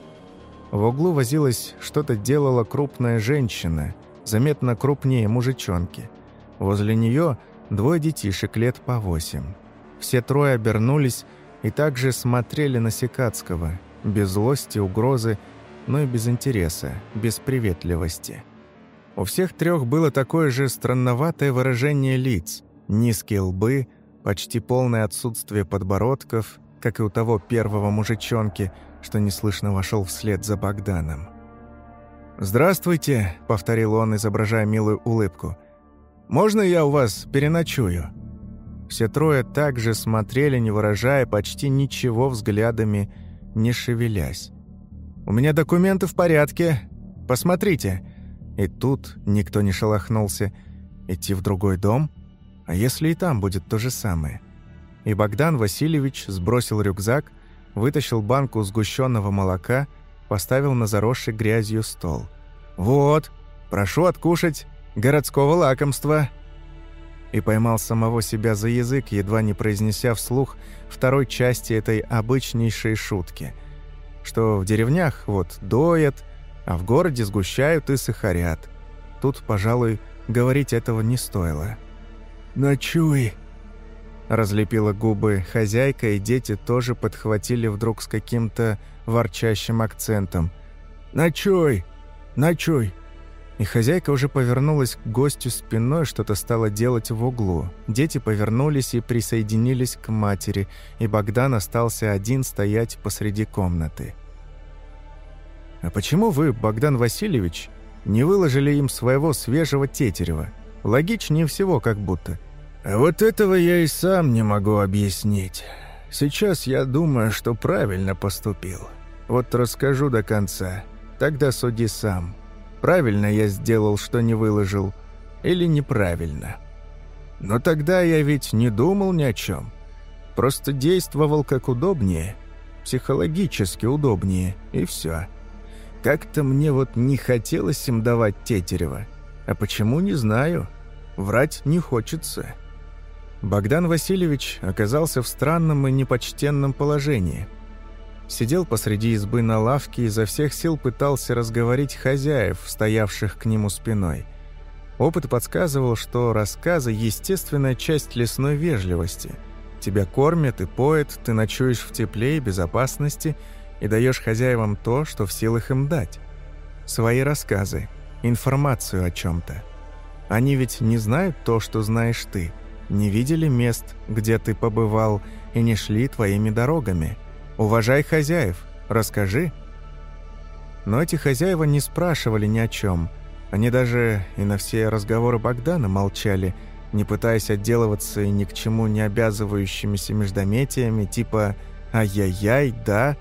В углу возилась, что-то делала крупная женщина, заметно крупнее мужичонки. Возле нее двое детишек лет по восемь. Все трое обернулись и также смотрели на Секацкого, без злости, угрозы, но и без интереса, без приветливости. У всех трех было такое же странноватое выражение лиц – Низкие лбы, почти полное отсутствие подбородков, как и у того первого мужичонки, что неслышно вошел вслед за Богданом. «Здравствуйте», — повторил он, изображая милую улыбку. «Можно я у вас переночую?» Все трое также смотрели, не выражая почти ничего взглядами, не шевелясь. «У меня документы в порядке. Посмотрите». И тут никто не шелохнулся. «Идти в другой дом?» А если и там будет то же самое? И Богдан Васильевич сбросил рюкзак, вытащил банку сгущенного молока, поставил на заросший грязью стол. «Вот, прошу откушать городского лакомства!» И поймал самого себя за язык, едва не произнеся вслух второй части этой обычнейшей шутки, что в деревнях вот доят, а в городе сгущают и сахарят. Тут, пожалуй, говорить этого не стоило. «Ночуй!» Разлепила губы хозяйка, и дети тоже подхватили вдруг с каким-то ворчащим акцентом. «Ночуй! Ночуй!» И хозяйка уже повернулась к гостю спиной, что-то стала делать в углу. Дети повернулись и присоединились к матери, и Богдан остался один стоять посреди комнаты. «А почему вы, Богдан Васильевич, не выложили им своего свежего тетерева? Логичнее всего как будто». «А вот этого я и сам не могу объяснить. Сейчас я думаю, что правильно поступил. Вот расскажу до конца. Тогда суди сам. Правильно я сделал, что не выложил, или неправильно. Но тогда я ведь не думал ни о чем. Просто действовал как удобнее, психологически удобнее, и все. Как-то мне вот не хотелось им давать Тетерева. А почему, не знаю. Врать не хочется. Богдан Васильевич оказался в странном и непочтенном положении – Сидел посреди избы на лавке и изо всех сил пытался разговорить хозяев, стоявших к нему спиной. Опыт подсказывал, что рассказы – естественная часть лесной вежливости. Тебя кормят и поят, ты ночуешь в тепле и безопасности и даешь хозяевам то, что в силах им дать. Свои рассказы, информацию о чем-то. Они ведь не знают то, что знаешь ты, не видели мест, где ты побывал, и не шли твоими дорогами – «Уважай хозяев, расскажи». Но эти хозяева не спрашивали ни о чем. Они даже и на все разговоры Богдана молчали, не пытаясь отделываться и ни к чему не обязывающимися междометиями, типа «ай-яй-яй», «да»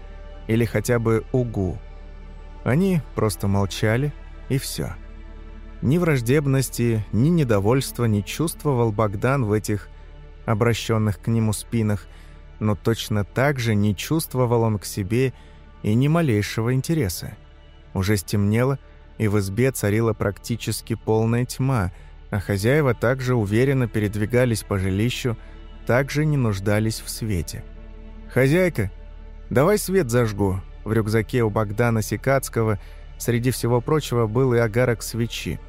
или хотя бы «угу». Они просто молчали, и все. Ни враждебности, ни недовольства не чувствовал Богдан в этих обращенных к нему спинах – но точно так же не чувствовал он к себе и ни малейшего интереса. Уже стемнело, и в избе царила практически полная тьма, а хозяева также уверенно передвигались по жилищу, также не нуждались в свете. «Хозяйка, давай свет зажгу!» В рюкзаке у Богдана Сикацкого среди всего прочего был и огарок свечи.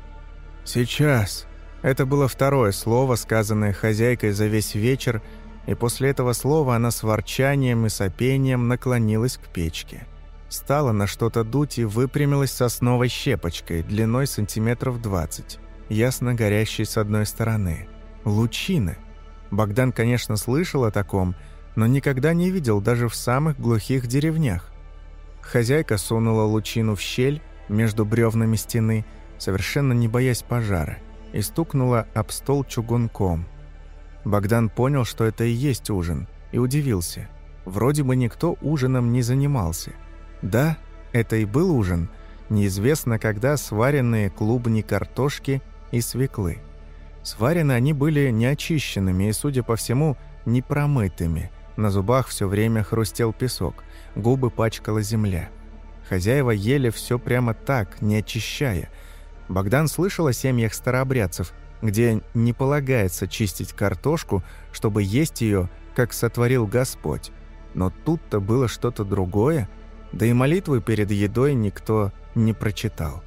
«Сейчас!» Это было второе слово, сказанное хозяйкой за весь вечер – и после этого слова она с ворчанием и сопением наклонилась к печке. Стала на что-то дуть и выпрямилась сосновой щепочкой, длиной сантиметров двадцать, ясно горящей с одной стороны. Лучины. Богдан, конечно, слышал о таком, но никогда не видел даже в самых глухих деревнях. Хозяйка сунула лучину в щель между бревнами стены, совершенно не боясь пожара, и стукнула об стол чугунком – Богдан понял, что это и есть ужин, и удивился. Вроде бы никто ужином не занимался. Да, это и был ужин, неизвестно когда сваренные клубни картошки и свеклы. Сварены они были неочищенными и, судя по всему, непромытыми. На зубах все время хрустел песок, губы пачкала земля. Хозяева ели все прямо так, не очищая. Богдан слышал о семьях старообрядцев, где не полагается чистить картошку, чтобы есть ее, как сотворил Господь. Но тут-то было что-то другое, да и молитвы перед едой никто не прочитал.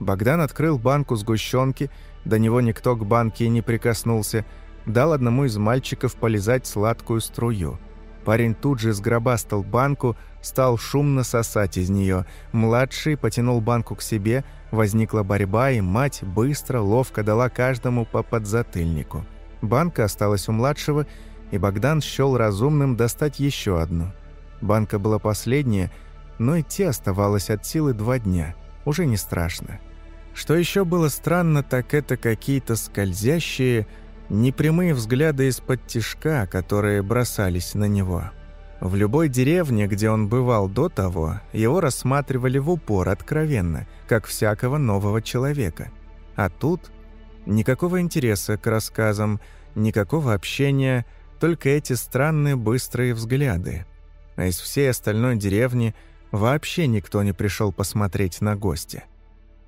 Богдан открыл банку сгущенки, до него никто к банке не прикоснулся, дал одному из мальчиков полизать сладкую струю. Парень тут же сгробастал банку, стал шумно сосать из нее. Младший потянул банку к себе, возникла борьба, и мать быстро, ловко дала каждому по подзатыльнику. Банка осталась у младшего, и Богдан счел разумным достать еще одну. Банка была последняя, но идти оставалось от силы два дня. Уже не страшно. Что еще было странно, так это какие-то скользящие, непрямые взгляды из-под тишка, которые бросались на него. В любой деревне, где он бывал до того, его рассматривали в упор откровенно, как всякого нового человека. А тут никакого интереса к рассказам, никакого общения, только эти странные быстрые взгляды. А из всей остальной деревни вообще никто не пришел посмотреть на гостя.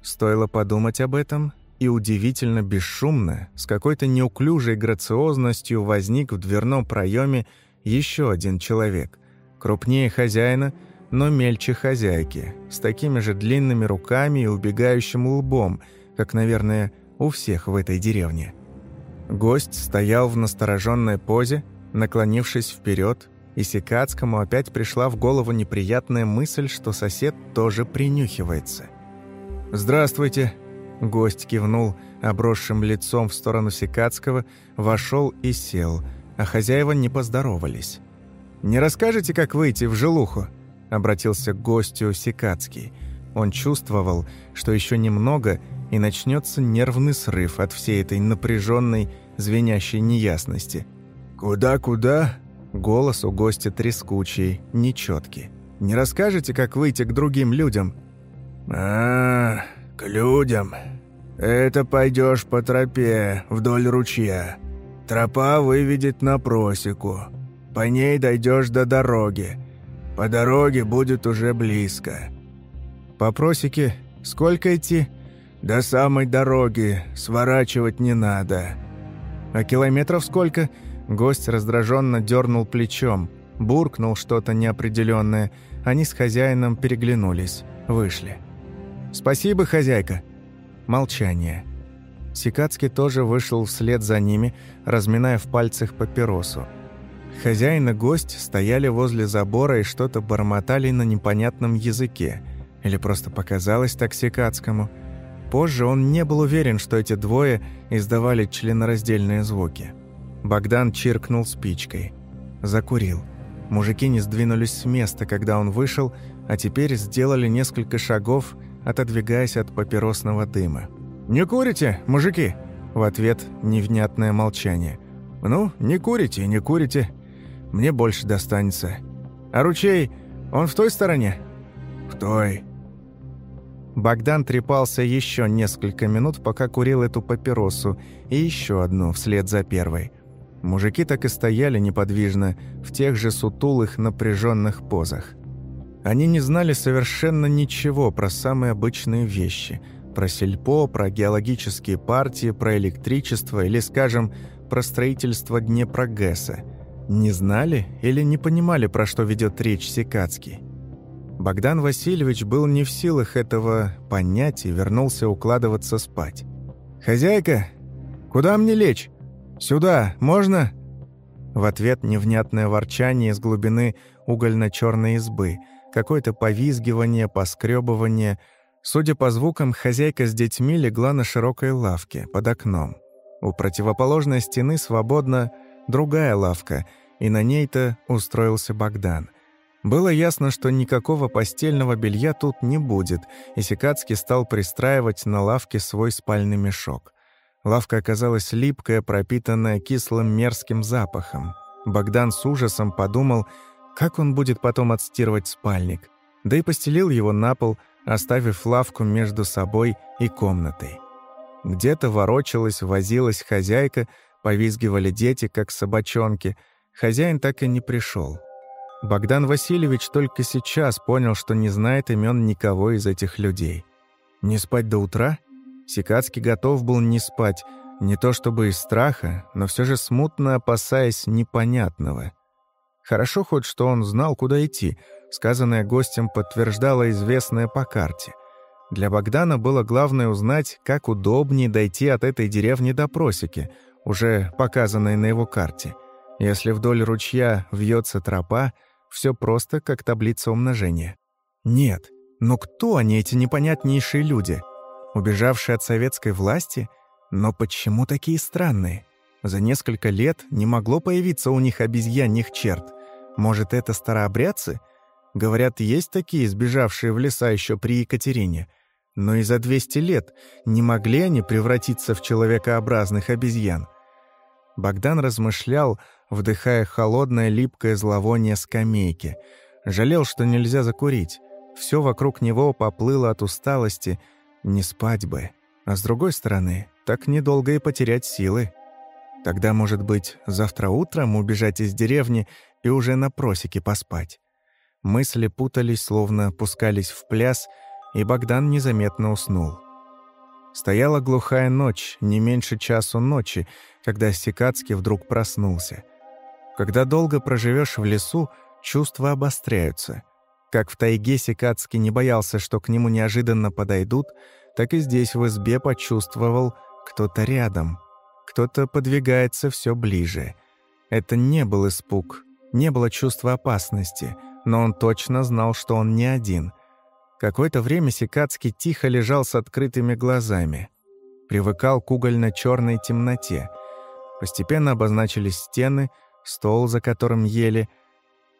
Стоило подумать об этом, и удивительно бесшумно, с какой-то неуклюжей грациозностью возник в дверном проеме еще один человек, крупнее хозяина, но мельче хозяйки, с такими же длинными руками и убегающим лбом, как, наверное, у всех в этой деревне. Гость стоял в настороженной позе, наклонившись вперед, и Сикацкому опять пришла в голову неприятная мысль, что сосед тоже принюхивается. «Здравствуйте!» Гость кивнул обросшим лицом в сторону Сикацкого, вошел и сел – а хозяева не поздоровались. «Не расскажете, как выйти в жилуху?» — обратился к гостю Сикацкий. Он чувствовал, что еще немного, и начнется нервный срыв от всей этой напряженной, звенящей неясности. «Куда-куда?» Голос у гостя трескучий, нечеткий. «Не расскажете, как выйти к другим людям?» «А, к людям. Это пойдешь по тропе вдоль ручья. Тропа выведет на просеку. По ней дойдешь до дороги. По дороге будет уже близко». «По просеке сколько идти?» «До самой дороги. Сворачивать не надо». «А километров сколько?» Гость раздраженно дернул плечом, буркнул что-то неопределенное. Они с хозяином переглянулись, вышли. «Спасибо, хозяйка!» Молчание. Сикацкий тоже вышел вслед за ними, разминая в пальцах папиросу. Хозяин и гость стояли возле забора и что-то бормотали на непонятном языке. Или просто показалось так Сикацкому. Позже он не был уверен, что эти двое издавали членораздельные звуки. Богдан чиркнул спичкой. Закурил. Мужики не сдвинулись с места, когда он вышел, а теперь сделали несколько шагов, отодвигаясь от папиросного дыма. «Не курите, мужики?» В ответ невнятное молчание. «Ну, не курите, не курите. Мне больше достанется. А ручей, он в той стороне?» «В той». Богдан трепался еще несколько минут, пока курил эту папиросу, и еще одну вслед за первой. Мужики так и стояли неподвижно, в тех же сутулых, напряженных позах. Они не знали совершенно ничего про самые обычные вещи. Про сельпо, про геологические партии, про электричество или, скажем, про строительство Днепрогэса. Не знали или не понимали, про что ведет речь Сикацкий. Богдан Васильевич был не в силах этого понять и вернулся укладываться спать. «Хозяйка, куда мне лечь?» «Сюда! Можно?» В ответ невнятное ворчание из глубины угольно-черной избы, какое-то повизгивание, поскребывание. Судя по звукам, хозяйка с детьми легла на широкой лавке под окном. У противоположной стены свободна другая лавка, и на ней-то устроился Богдан. Было ясно, что никакого постельного белья тут не будет, и Сикацкий стал пристраивать на лавке свой спальный мешок. Лавка оказалась липкая, пропитанная кислым мерзким запахом. Богдан с ужасом подумал, как он будет потом отстирывать спальник. Да и постелил его на пол, оставив лавку между собой и комнатой. Где-то ворочалась, возилась хозяйка, повизгивали дети, как собачонки. Хозяин так и не пришел. Богдан Васильевич только сейчас понял, что не знает имен никого из этих людей. Не спать до утра? Сикацкий готов был не спать, не то чтобы из страха, но все же смутно опасаясь непонятного. Хорошо хоть, что он знал, куда идти. Сказанное гостем подтверждало известное по карте. Для Богдана было главное узнать, как удобнее дойти от этой деревни до просеки, уже показанной на его карте. Если вдоль ручья вьется тропа, все просто, как таблица умножения. Нет, но кто они, эти непонятнейшие люди — убежавшие от советской власти, но почему такие странные? За несколько лет не могло появиться у них обезьянних черт. Может, это старообрядцы? Говорят, есть такие, сбежавшие в леса еще при Екатерине. Но и за 200 лет не могли они превратиться в человекообразных обезьян. Богдан размышлял, вдыхая холодное липкое зловоние скамейки. Жалел, что нельзя закурить. Все вокруг него поплыло от усталости — не спать бы. А с другой стороны, так недолго и потерять силы. Тогда, может быть, завтра утром убежать из деревни и уже на просеке поспать. Мысли путались, словно пускались в пляс, и Богдан незаметно уснул. Стояла глухая ночь, не меньше часу ночи, когда Сикацкий вдруг проснулся. Когда долго проживешь в лесу, чувства обостряются — как в тайге Сикацкий не боялся, что к нему неожиданно подойдут, так и здесь в избе почувствовал кто-то рядом. Кто-то подвигается все ближе. Это не был испуг, не было чувства опасности, но он точно знал, что он не один. Какое-то время Сикацкий тихо лежал с открытыми глазами. Привыкал к угольно-черной темноте. Постепенно обозначились стены, стол, за которым ели,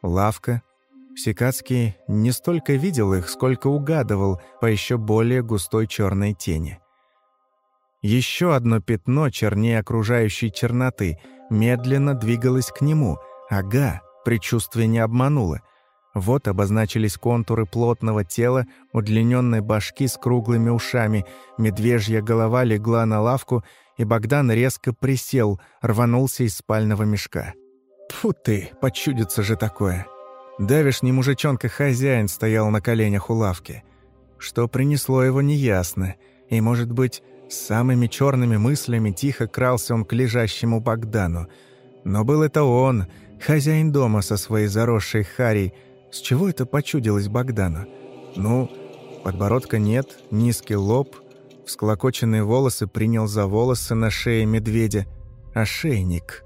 лавка — Сикацкий не столько видел их, сколько угадывал по еще более густой черной тени. Еще одно пятно, чернее окружающей черноты, медленно двигалось к нему. Ага, предчувствие не обмануло. Вот обозначились контуры плотного тела, удлиненной башки с круглыми ушами, медвежья голова легла на лавку, и Богдан резко присел, рванулся из спального мешка. Тьфу ты, почудится же такое. Давишний мужичонка-хозяин стоял на коленях у лавки. Что принесло его, неясно. И, может быть, самыми черными мыслями тихо крался он к лежащему Богдану. Но был это он, хозяин дома со своей заросшей харей, с чего это почудилось Богдану? Ну, подбородка нет, низкий лоб, всклокоченные волосы принял за волосы на шее медведя. Ошейник.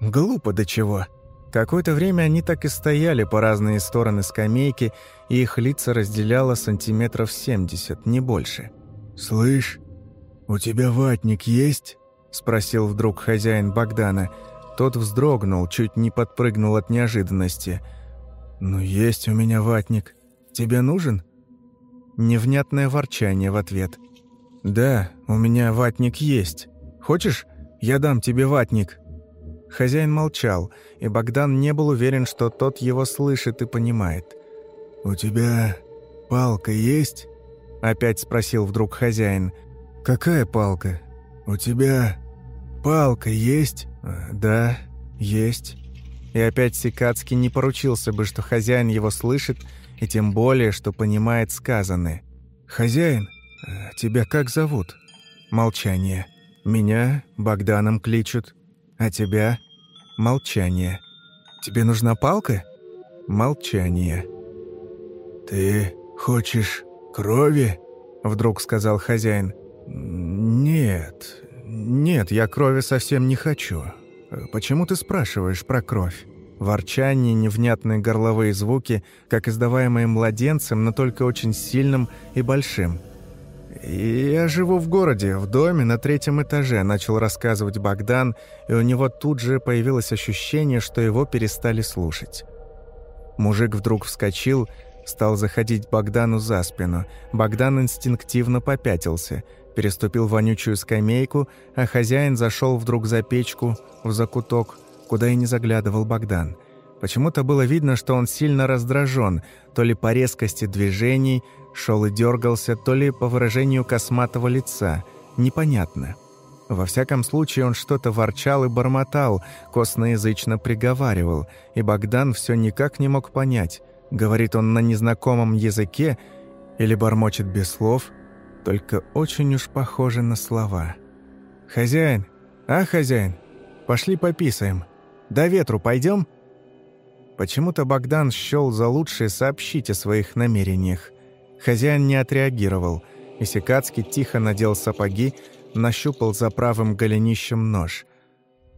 Глупо до чего. Какое-то время они так и стояли по разные стороны скамейки, и их лица разделяло сантиметров семьдесят, не больше. «Слышь, у тебя ватник есть?» — спросил вдруг хозяин Богдана. Тот вздрогнул, чуть не подпрыгнул от неожиданности — «Ну, есть у меня ватник. Тебе нужен?» Невнятное ворчание в ответ. «Да, у меня ватник есть. Хочешь, я дам тебе ватник?» Хозяин молчал, и Богдан не был уверен, что тот его слышит и понимает. «У тебя палка есть?» Опять спросил вдруг хозяин. «Какая палка? У тебя палка есть?» «Да, есть». И опять Сикацкий не поручился бы, что хозяин его слышит, и тем более, что понимает сказанное. «Хозяин, э, тебя как зовут?» Молчание. «Меня Богданом кличут. А тебя?» Молчание. «Тебе нужна палка?» Молчание. «Ты хочешь крови?» Вдруг сказал хозяин. «Нет, нет, я крови совсем не хочу. «Почему ты спрашиваешь про кровь?» Ворчание, невнятные горловые звуки, как издаваемые младенцем, но только очень сильным и большим. «Я живу в городе, в доме на третьем этаже», — начал рассказывать Богдан, и у него тут же появилось ощущение, что его перестали слушать. Мужик вдруг вскочил, стал заходить Богдану за спину. Богдан инстинктивно попятился — переступил вонючую скамейку, а хозяин зашел вдруг за печку, в закуток, куда и не заглядывал Богдан. Почему-то было видно, что он сильно раздражен, то ли по резкости движений, шел и дергался, то ли по выражению косматого лица. Непонятно. Во всяком случае, он что-то ворчал и бормотал, косноязычно приговаривал, и Богдан все никак не мог понять, говорит он на незнакомом языке или бормочет без слов – только очень уж похоже на слова. «Хозяин! А, хозяин! Пошли пописаем. До ветру пойдем?» Почему-то Богдан счел за лучшее сообщить о своих намерениях. Хозяин не отреагировал, и Секацкий тихо надел сапоги, нащупал за правым голенищем нож.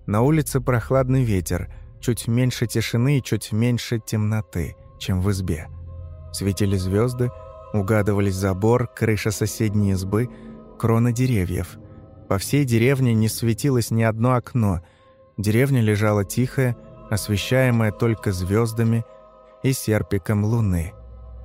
На улице прохладный ветер, чуть меньше тишины и чуть меньше темноты, чем в избе. Светили звезды, Угадывались забор, крыша соседней избы, кроны деревьев. По всей деревне не светилось ни одно окно. Деревня лежала тихая, освещаемая только звездами и серпиком луны,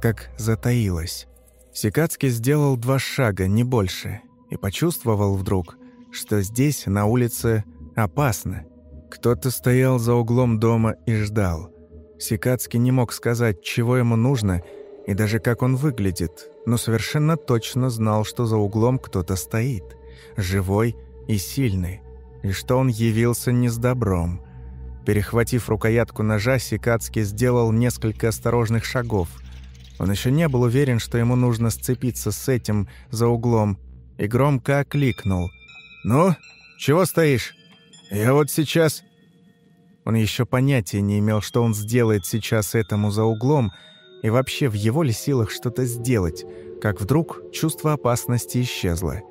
как затаилась. Секацкий сделал два шага, не больше, и почувствовал вдруг, что здесь, на улице, опасно. Кто-то стоял за углом дома и ждал. Секацкий не мог сказать, чего ему нужно – и даже как он выглядит, но совершенно точно знал, что за углом кто-то стоит, живой и сильный, и что он явился не с добром. Перехватив рукоятку ножа, Сикацкий сделал несколько осторожных шагов. Он еще не был уверен, что ему нужно сцепиться с этим за углом, и громко окликнул. «Ну, чего стоишь? Я вот сейчас...» Он еще понятия не имел, что он сделает сейчас этому за углом, и вообще в его ли силах что-то сделать, как вдруг чувство опасности исчезло.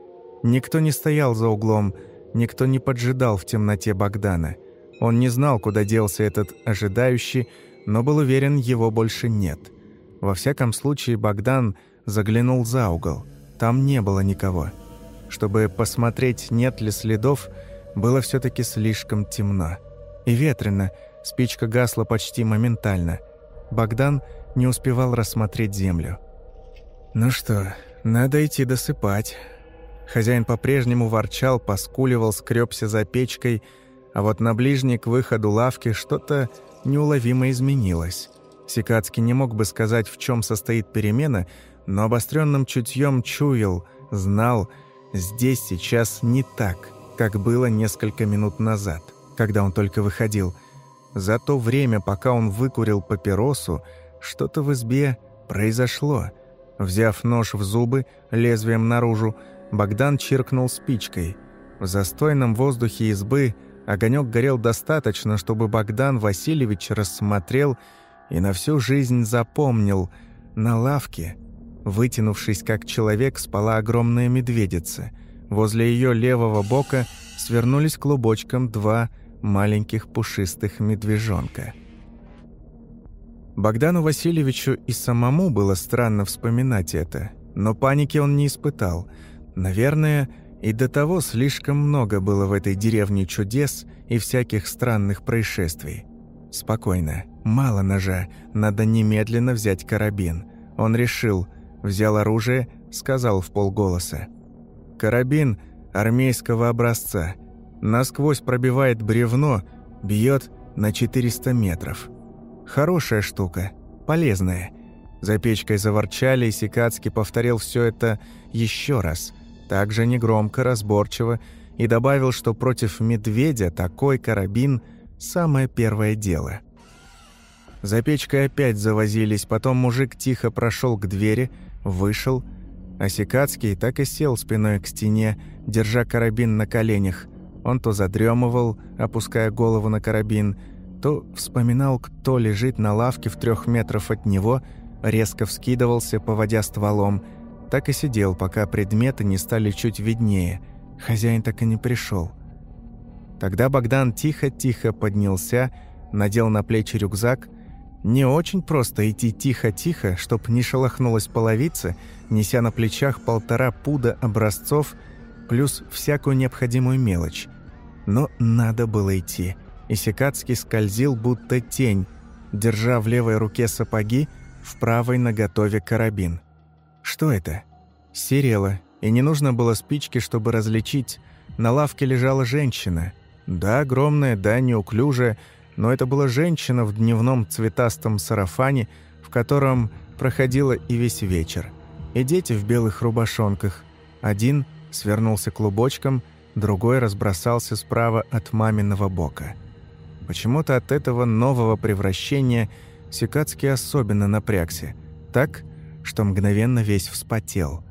Никто не стоял за углом, никто не поджидал в темноте Богдана. Он не знал, куда делся этот ожидающий, но был уверен, его больше нет. Во всяком случае, Богдан заглянул за угол. Там не было никого. Чтобы посмотреть, нет ли следов, было все таки слишком темно. И ветрено, спичка гасла почти моментально. Богдан не успевал рассмотреть землю. «Ну что, надо идти досыпать». Хозяин по-прежнему ворчал, поскуливал, скребся за печкой, а вот на ближней к выходу лавки что-то неуловимо изменилось. Сикацкий не мог бы сказать, в чем состоит перемена, но обостренным чутьем чуял, знал, здесь сейчас не так, как было несколько минут назад, когда он только выходил. За то время, пока он выкурил папиросу, что-то в избе произошло. Взяв нож в зубы, лезвием наружу, Богдан чиркнул спичкой. В застойном воздухе избы огонек горел достаточно, чтобы Богдан Васильевич рассмотрел и на всю жизнь запомнил. На лавке, вытянувшись как человек, спала огромная медведица. Возле ее левого бока свернулись клубочком два маленьких пушистых медвежонка. Богдану Васильевичу и самому было странно вспоминать это, но паники он не испытал. Наверное, и до того слишком много было в этой деревне чудес и всяких странных происшествий. Спокойно, мало ножа, надо немедленно взять карабин. Он решил, взял оружие, сказал в полголоса. «Карабин армейского образца. Насквозь пробивает бревно, бьет на 400 метров. Хорошая штука, полезная». За печкой заворчали, и Сикацкий повторил все это еще раз, также негромко, разборчиво, и добавил, что против медведя такой карабин – самое первое дело. За печкой опять завозились, потом мужик тихо прошел к двери, вышел, а Сикацкий так и сел спиной к стене, держа карабин на коленях. Он то задремывал, опуская голову на карабин, то вспоминал, кто лежит на лавке в трех метров от него, резко вскидывался, поводя стволом. Так и сидел, пока предметы не стали чуть виднее. Хозяин так и не пришел. Тогда Богдан тихо-тихо поднялся, надел на плечи рюкзак. Не очень просто идти тихо-тихо, чтоб не шелохнулась половица, неся на плечах полтора пуда образцов, плюс всякую необходимую мелочь. Но надо было идти. И Секацкий скользил, будто тень, держа в левой руке сапоги, в правой наготове карабин. Что это? Серела, и не нужно было спички, чтобы различить. На лавке лежала женщина. Да, огромная, да, неуклюжая, но это была женщина в дневном цветастом сарафане, в котором проходила и весь вечер. И дети в белых рубашонках. Один свернулся клубочком, другой разбросался справа от маминого бока. Почему-то от этого нового превращения Сикацкий особенно напрягся, так, что мгновенно весь вспотел.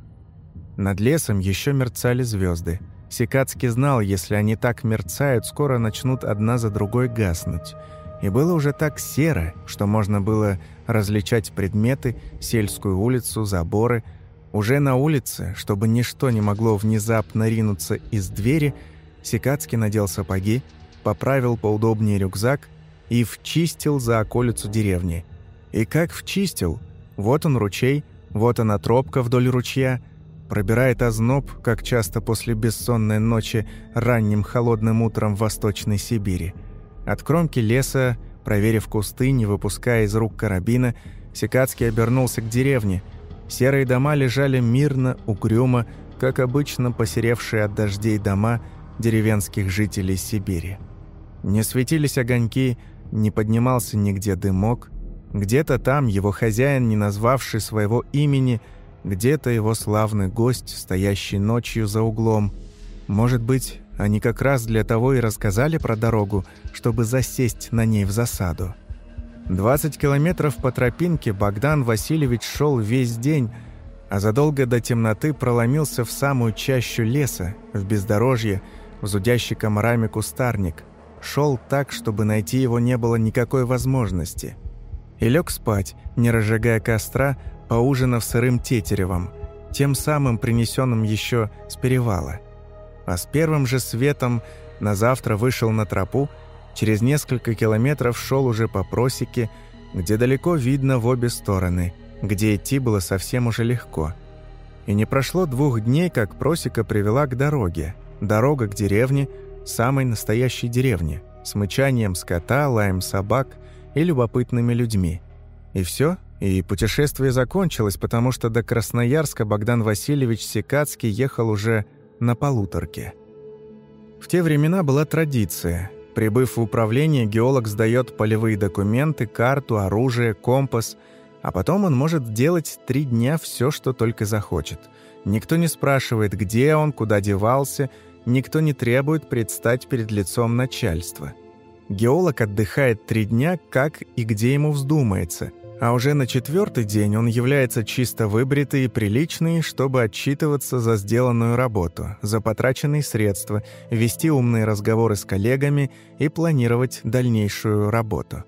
Над лесом еще мерцали звезды. Сикацкий знал, если они так мерцают, скоро начнут одна за другой гаснуть. И было уже так серо, что можно было различать предметы, сельскую улицу, заборы – уже на улице, чтобы ничто не могло внезапно ринуться из двери, Сикацкий надел сапоги, поправил поудобнее рюкзак и вчистил за околицу деревни. И как вчистил? Вот он ручей, вот она тропка вдоль ручья, пробирает озноб, как часто после бессонной ночи ранним холодным утром в Восточной Сибири. От кромки леса, проверив кусты, не выпуская из рук карабина, Сикацкий обернулся к деревне – Серые дома лежали мирно, угрюмо, как обычно посеревшие от дождей дома деревенских жителей Сибири. Не светились огоньки, не поднимался нигде дымок. Где-то там его хозяин, не назвавший своего имени, где-то его славный гость, стоящий ночью за углом. Может быть, они как раз для того и рассказали про дорогу, чтобы засесть на ней в засаду. 20 километров по тропинке Богдан Васильевич шел весь день, а задолго до темноты проломился в самую чащу леса, в бездорожье, в зудящий комарами кустарник. Шел так, чтобы найти его не было никакой возможности. И лег спать, не разжигая костра, поужинав сырым тетеревом, тем самым принесенным еще с перевала. А с первым же светом на завтра вышел на тропу, Через несколько километров шел уже по просеке, где далеко видно в обе стороны, где идти было совсем уже легко. И не прошло двух дней, как просека привела к дороге. Дорога к деревне, самой настоящей деревне, с мычанием скота, лаем собак и любопытными людьми. И все, И путешествие закончилось, потому что до Красноярска Богдан Васильевич Секацкий ехал уже на полуторке. В те времена была традиция. Прибыв в управление, геолог сдает полевые документы, карту, оружие, компас, а потом он может делать три дня все, что только захочет. Никто не спрашивает, где он, куда девался, никто не требует предстать перед лицом начальства. Геолог отдыхает три дня, как и где ему вздумается – а уже на четвертый день он является чисто выбритый и приличный, чтобы отчитываться за сделанную работу, за потраченные средства, вести умные разговоры с коллегами и планировать дальнейшую работу.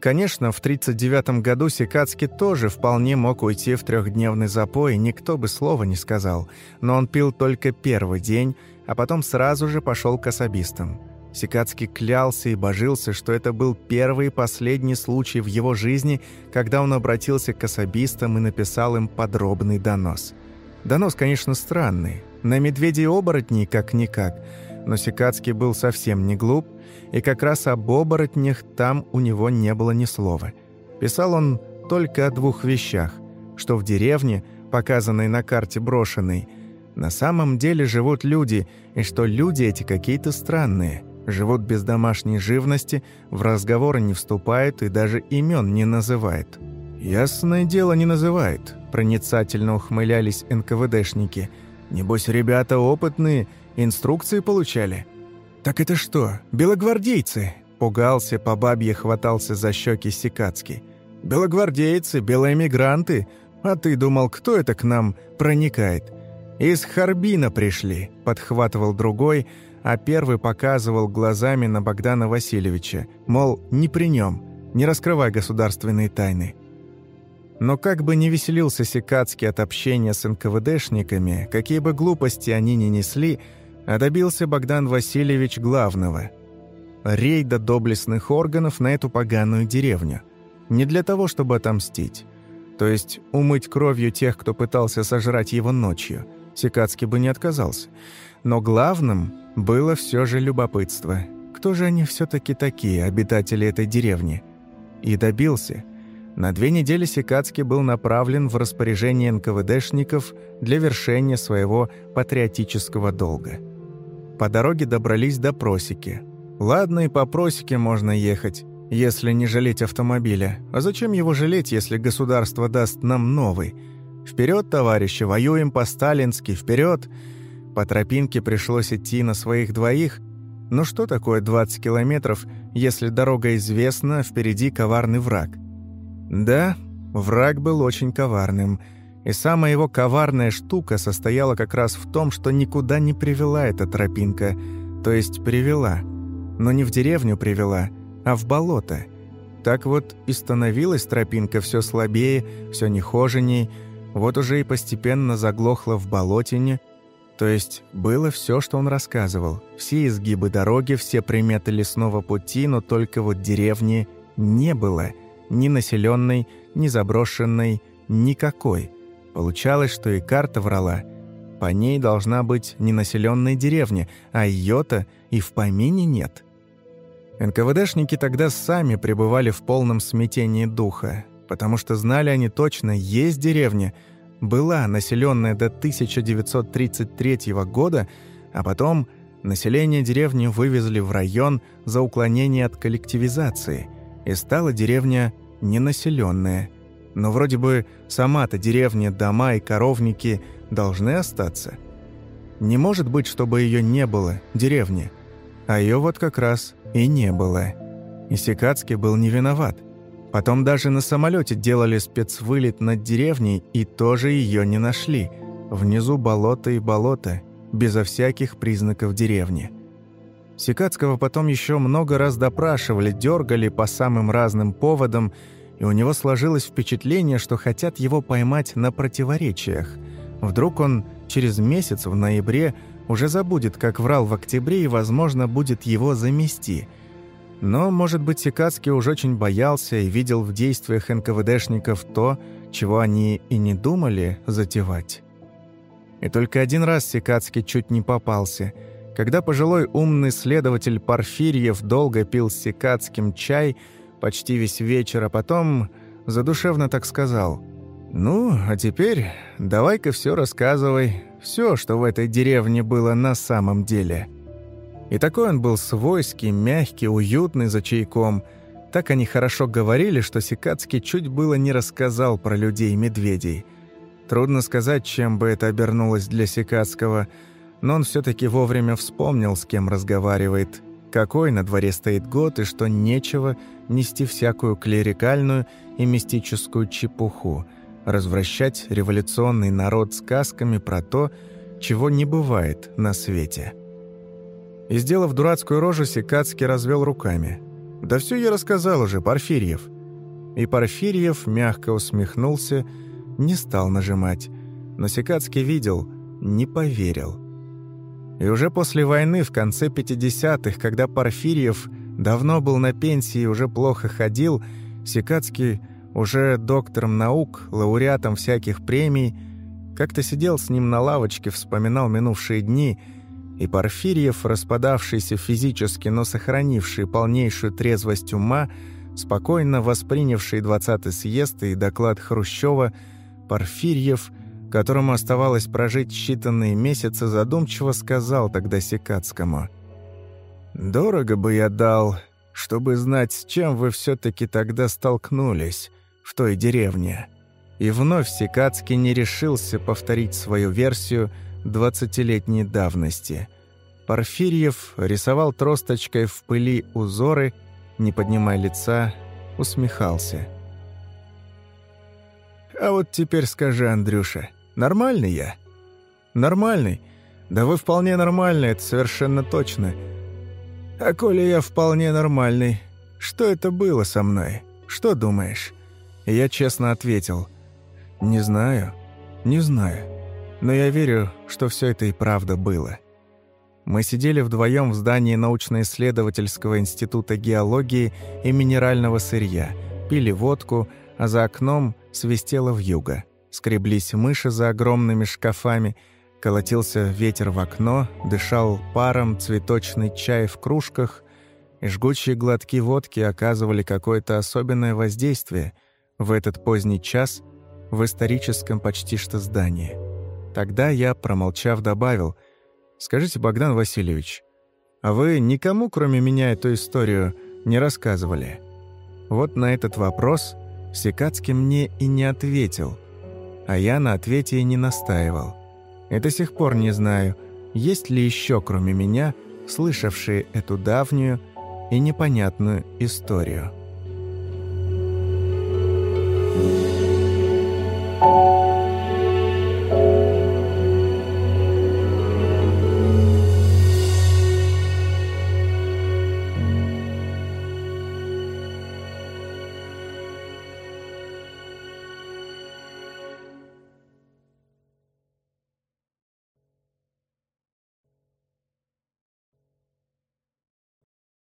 Конечно, в 1939 году Сикацки тоже вполне мог уйти в трехдневный запой, никто бы слова не сказал, но он пил только первый день, а потом сразу же пошел к особистам. Сикацкий клялся и божился, что это был первый и последний случай в его жизни, когда он обратился к особистам и написал им подробный донос. Донос, конечно, странный. На медведей-оборотней как-никак. Но Сикацкий был совсем не глуп, и как раз об оборотнях там у него не было ни слова. Писал он только о двух вещах, что в деревне, показанной на карте брошенной, на самом деле живут люди, и что люди эти какие-то странные – живут без домашней живности, в разговоры не вступают и даже имен не называют. «Ясное дело, не называет», – проницательно ухмылялись НКВДшники. «Небось, ребята опытные, инструкции получали». «Так это что, белогвардейцы?» – пугался, по бабье хватался за щеки Сикацкий. «Белогвардейцы, белоэмигранты? А ты думал, кто это к нам проникает?» «Из Харбина пришли», – подхватывал другой – а первый показывал глазами на Богдана Васильевича, мол, не при нем, не раскрывай государственные тайны. Но как бы не веселился Секацкий от общения с НКВДшниками, какие бы глупости они ни несли, а добился Богдан Васильевич главного – рейда доблестных органов на эту поганую деревню. Не для того, чтобы отомстить. То есть умыть кровью тех, кто пытался сожрать его ночью. Секацкий бы не отказался. Но главным было все же любопытство. Кто же они все-таки такие, обитатели этой деревни? И добился. На две недели Сикацкий был направлен в распоряжение НКВДшников для вершения своего патриотического долга. По дороге добрались до просеки. Ладно, и по просеке можно ехать, если не жалеть автомобиля. А зачем его жалеть, если государство даст нам новый? Вперед, товарищи, воюем по-сталински, вперед! По тропинке пришлось идти на своих двоих. Но что такое 20 километров, если дорога известна, впереди коварный враг? Да, враг был очень коварным. И самая его коварная штука состояла как раз в том, что никуда не привела эта тропинка. То есть привела. Но не в деревню привела, а в болото. Так вот и становилась тропинка все слабее, все нехоженней, вот уже и постепенно заглохла в болотине – то есть было все, что он рассказывал. Все изгибы дороги, все приметы лесного пути, но только вот деревни не было. Ни населенной, ни заброшенной, никакой. Получалось, что и карта врала. По ней должна быть не населенная деревня, а ее-то и в помине нет. НКВДшники тогда сами пребывали в полном смятении духа, потому что знали они точно, есть деревня – была населенная до 1933 года, а потом население деревни вывезли в район за уклонение от коллективизации, и стала деревня ненаселенная. Но вроде бы сама-то деревня, дома и коровники должны остаться. Не может быть, чтобы ее не было, деревни. А ее вот как раз и не было. И Сикацкий был не виноват – Потом даже на самолете делали спецвылет над деревней и тоже ее не нашли. Внизу болото и болото, безо всяких признаков деревни. Сикацкого потом еще много раз допрашивали, дергали по самым разным поводам, и у него сложилось впечатление, что хотят его поймать на противоречиях. Вдруг он через месяц, в ноябре, уже забудет, как врал в октябре, и, возможно, будет его замести – но, может быть, Сикацкий уж очень боялся и видел в действиях НКВДшников то, чего они и не думали затевать. И только один раз Сикацкий чуть не попался. Когда пожилой умный следователь Порфирьев долго пил с Сикацким чай почти весь вечер, а потом задушевно так сказал. «Ну, а теперь давай-ка все рассказывай, все, что в этой деревне было на самом деле». И такой он был свойский, мягкий, уютный за чайком. Так они хорошо говорили, что Сикацкий чуть было не рассказал про людей-медведей. Трудно сказать, чем бы это обернулось для Сикацкого, но он все таки вовремя вспомнил, с кем разговаривает, какой на дворе стоит год и что нечего нести всякую клерикальную и мистическую чепуху, развращать революционный народ сказками про то, чего не бывает на свете. И, сделав дурацкую рожу, Сикацкий развел руками. «Да все я рассказал уже, Порфирьев». И Порфирьев мягко усмехнулся, не стал нажимать. Но Сикацкий видел, не поверил. И уже после войны, в конце 50-х, когда Порфирьев давно был на пенсии и уже плохо ходил, Сикацкий, уже доктором наук, лауреатом всяких премий, как-то сидел с ним на лавочке, вспоминал минувшие дни – и Порфирьев, распадавшийся физически, но сохранивший полнейшую трезвость ума, спокойно воспринявший 20-й съезд и доклад Хрущева, Порфирьев, которому оставалось прожить считанные месяцы, задумчиво сказал тогда Секацкому. «Дорого бы я дал, чтобы знать, с чем вы все таки тогда столкнулись в той деревне». И вновь Секацкий не решился повторить свою версию – двадцатилетней давности. Порфирьев рисовал тросточкой в пыли узоры, не поднимая лица, усмехался. «А вот теперь скажи, Андрюша, нормальный я?» «Нормальный? Да вы вполне нормальный, это совершенно точно. А коли я вполне нормальный, что это было со мной? Что думаешь?» Я честно ответил. «Не знаю, не знаю». Но я верю, что все это и правда было. Мы сидели вдвоем в здании научно-исследовательского института геологии и минерального сырья, пили водку, а за окном свистело вьюга. Скреблись мыши за огромными шкафами, колотился ветер в окно, дышал паром цветочный чай в кружках, и жгучие глотки водки оказывали какое-то особенное воздействие в этот поздний час в историческом почти что здании. Тогда я, промолчав, добавил, «Скажите, Богдан Васильевич, а вы никому, кроме меня, эту историю не рассказывали?» Вот на этот вопрос Секацкий мне и не ответил, а я на ответе и не настаивал. И до сих пор не знаю, есть ли еще, кроме меня, слышавшие эту давнюю и непонятную историю.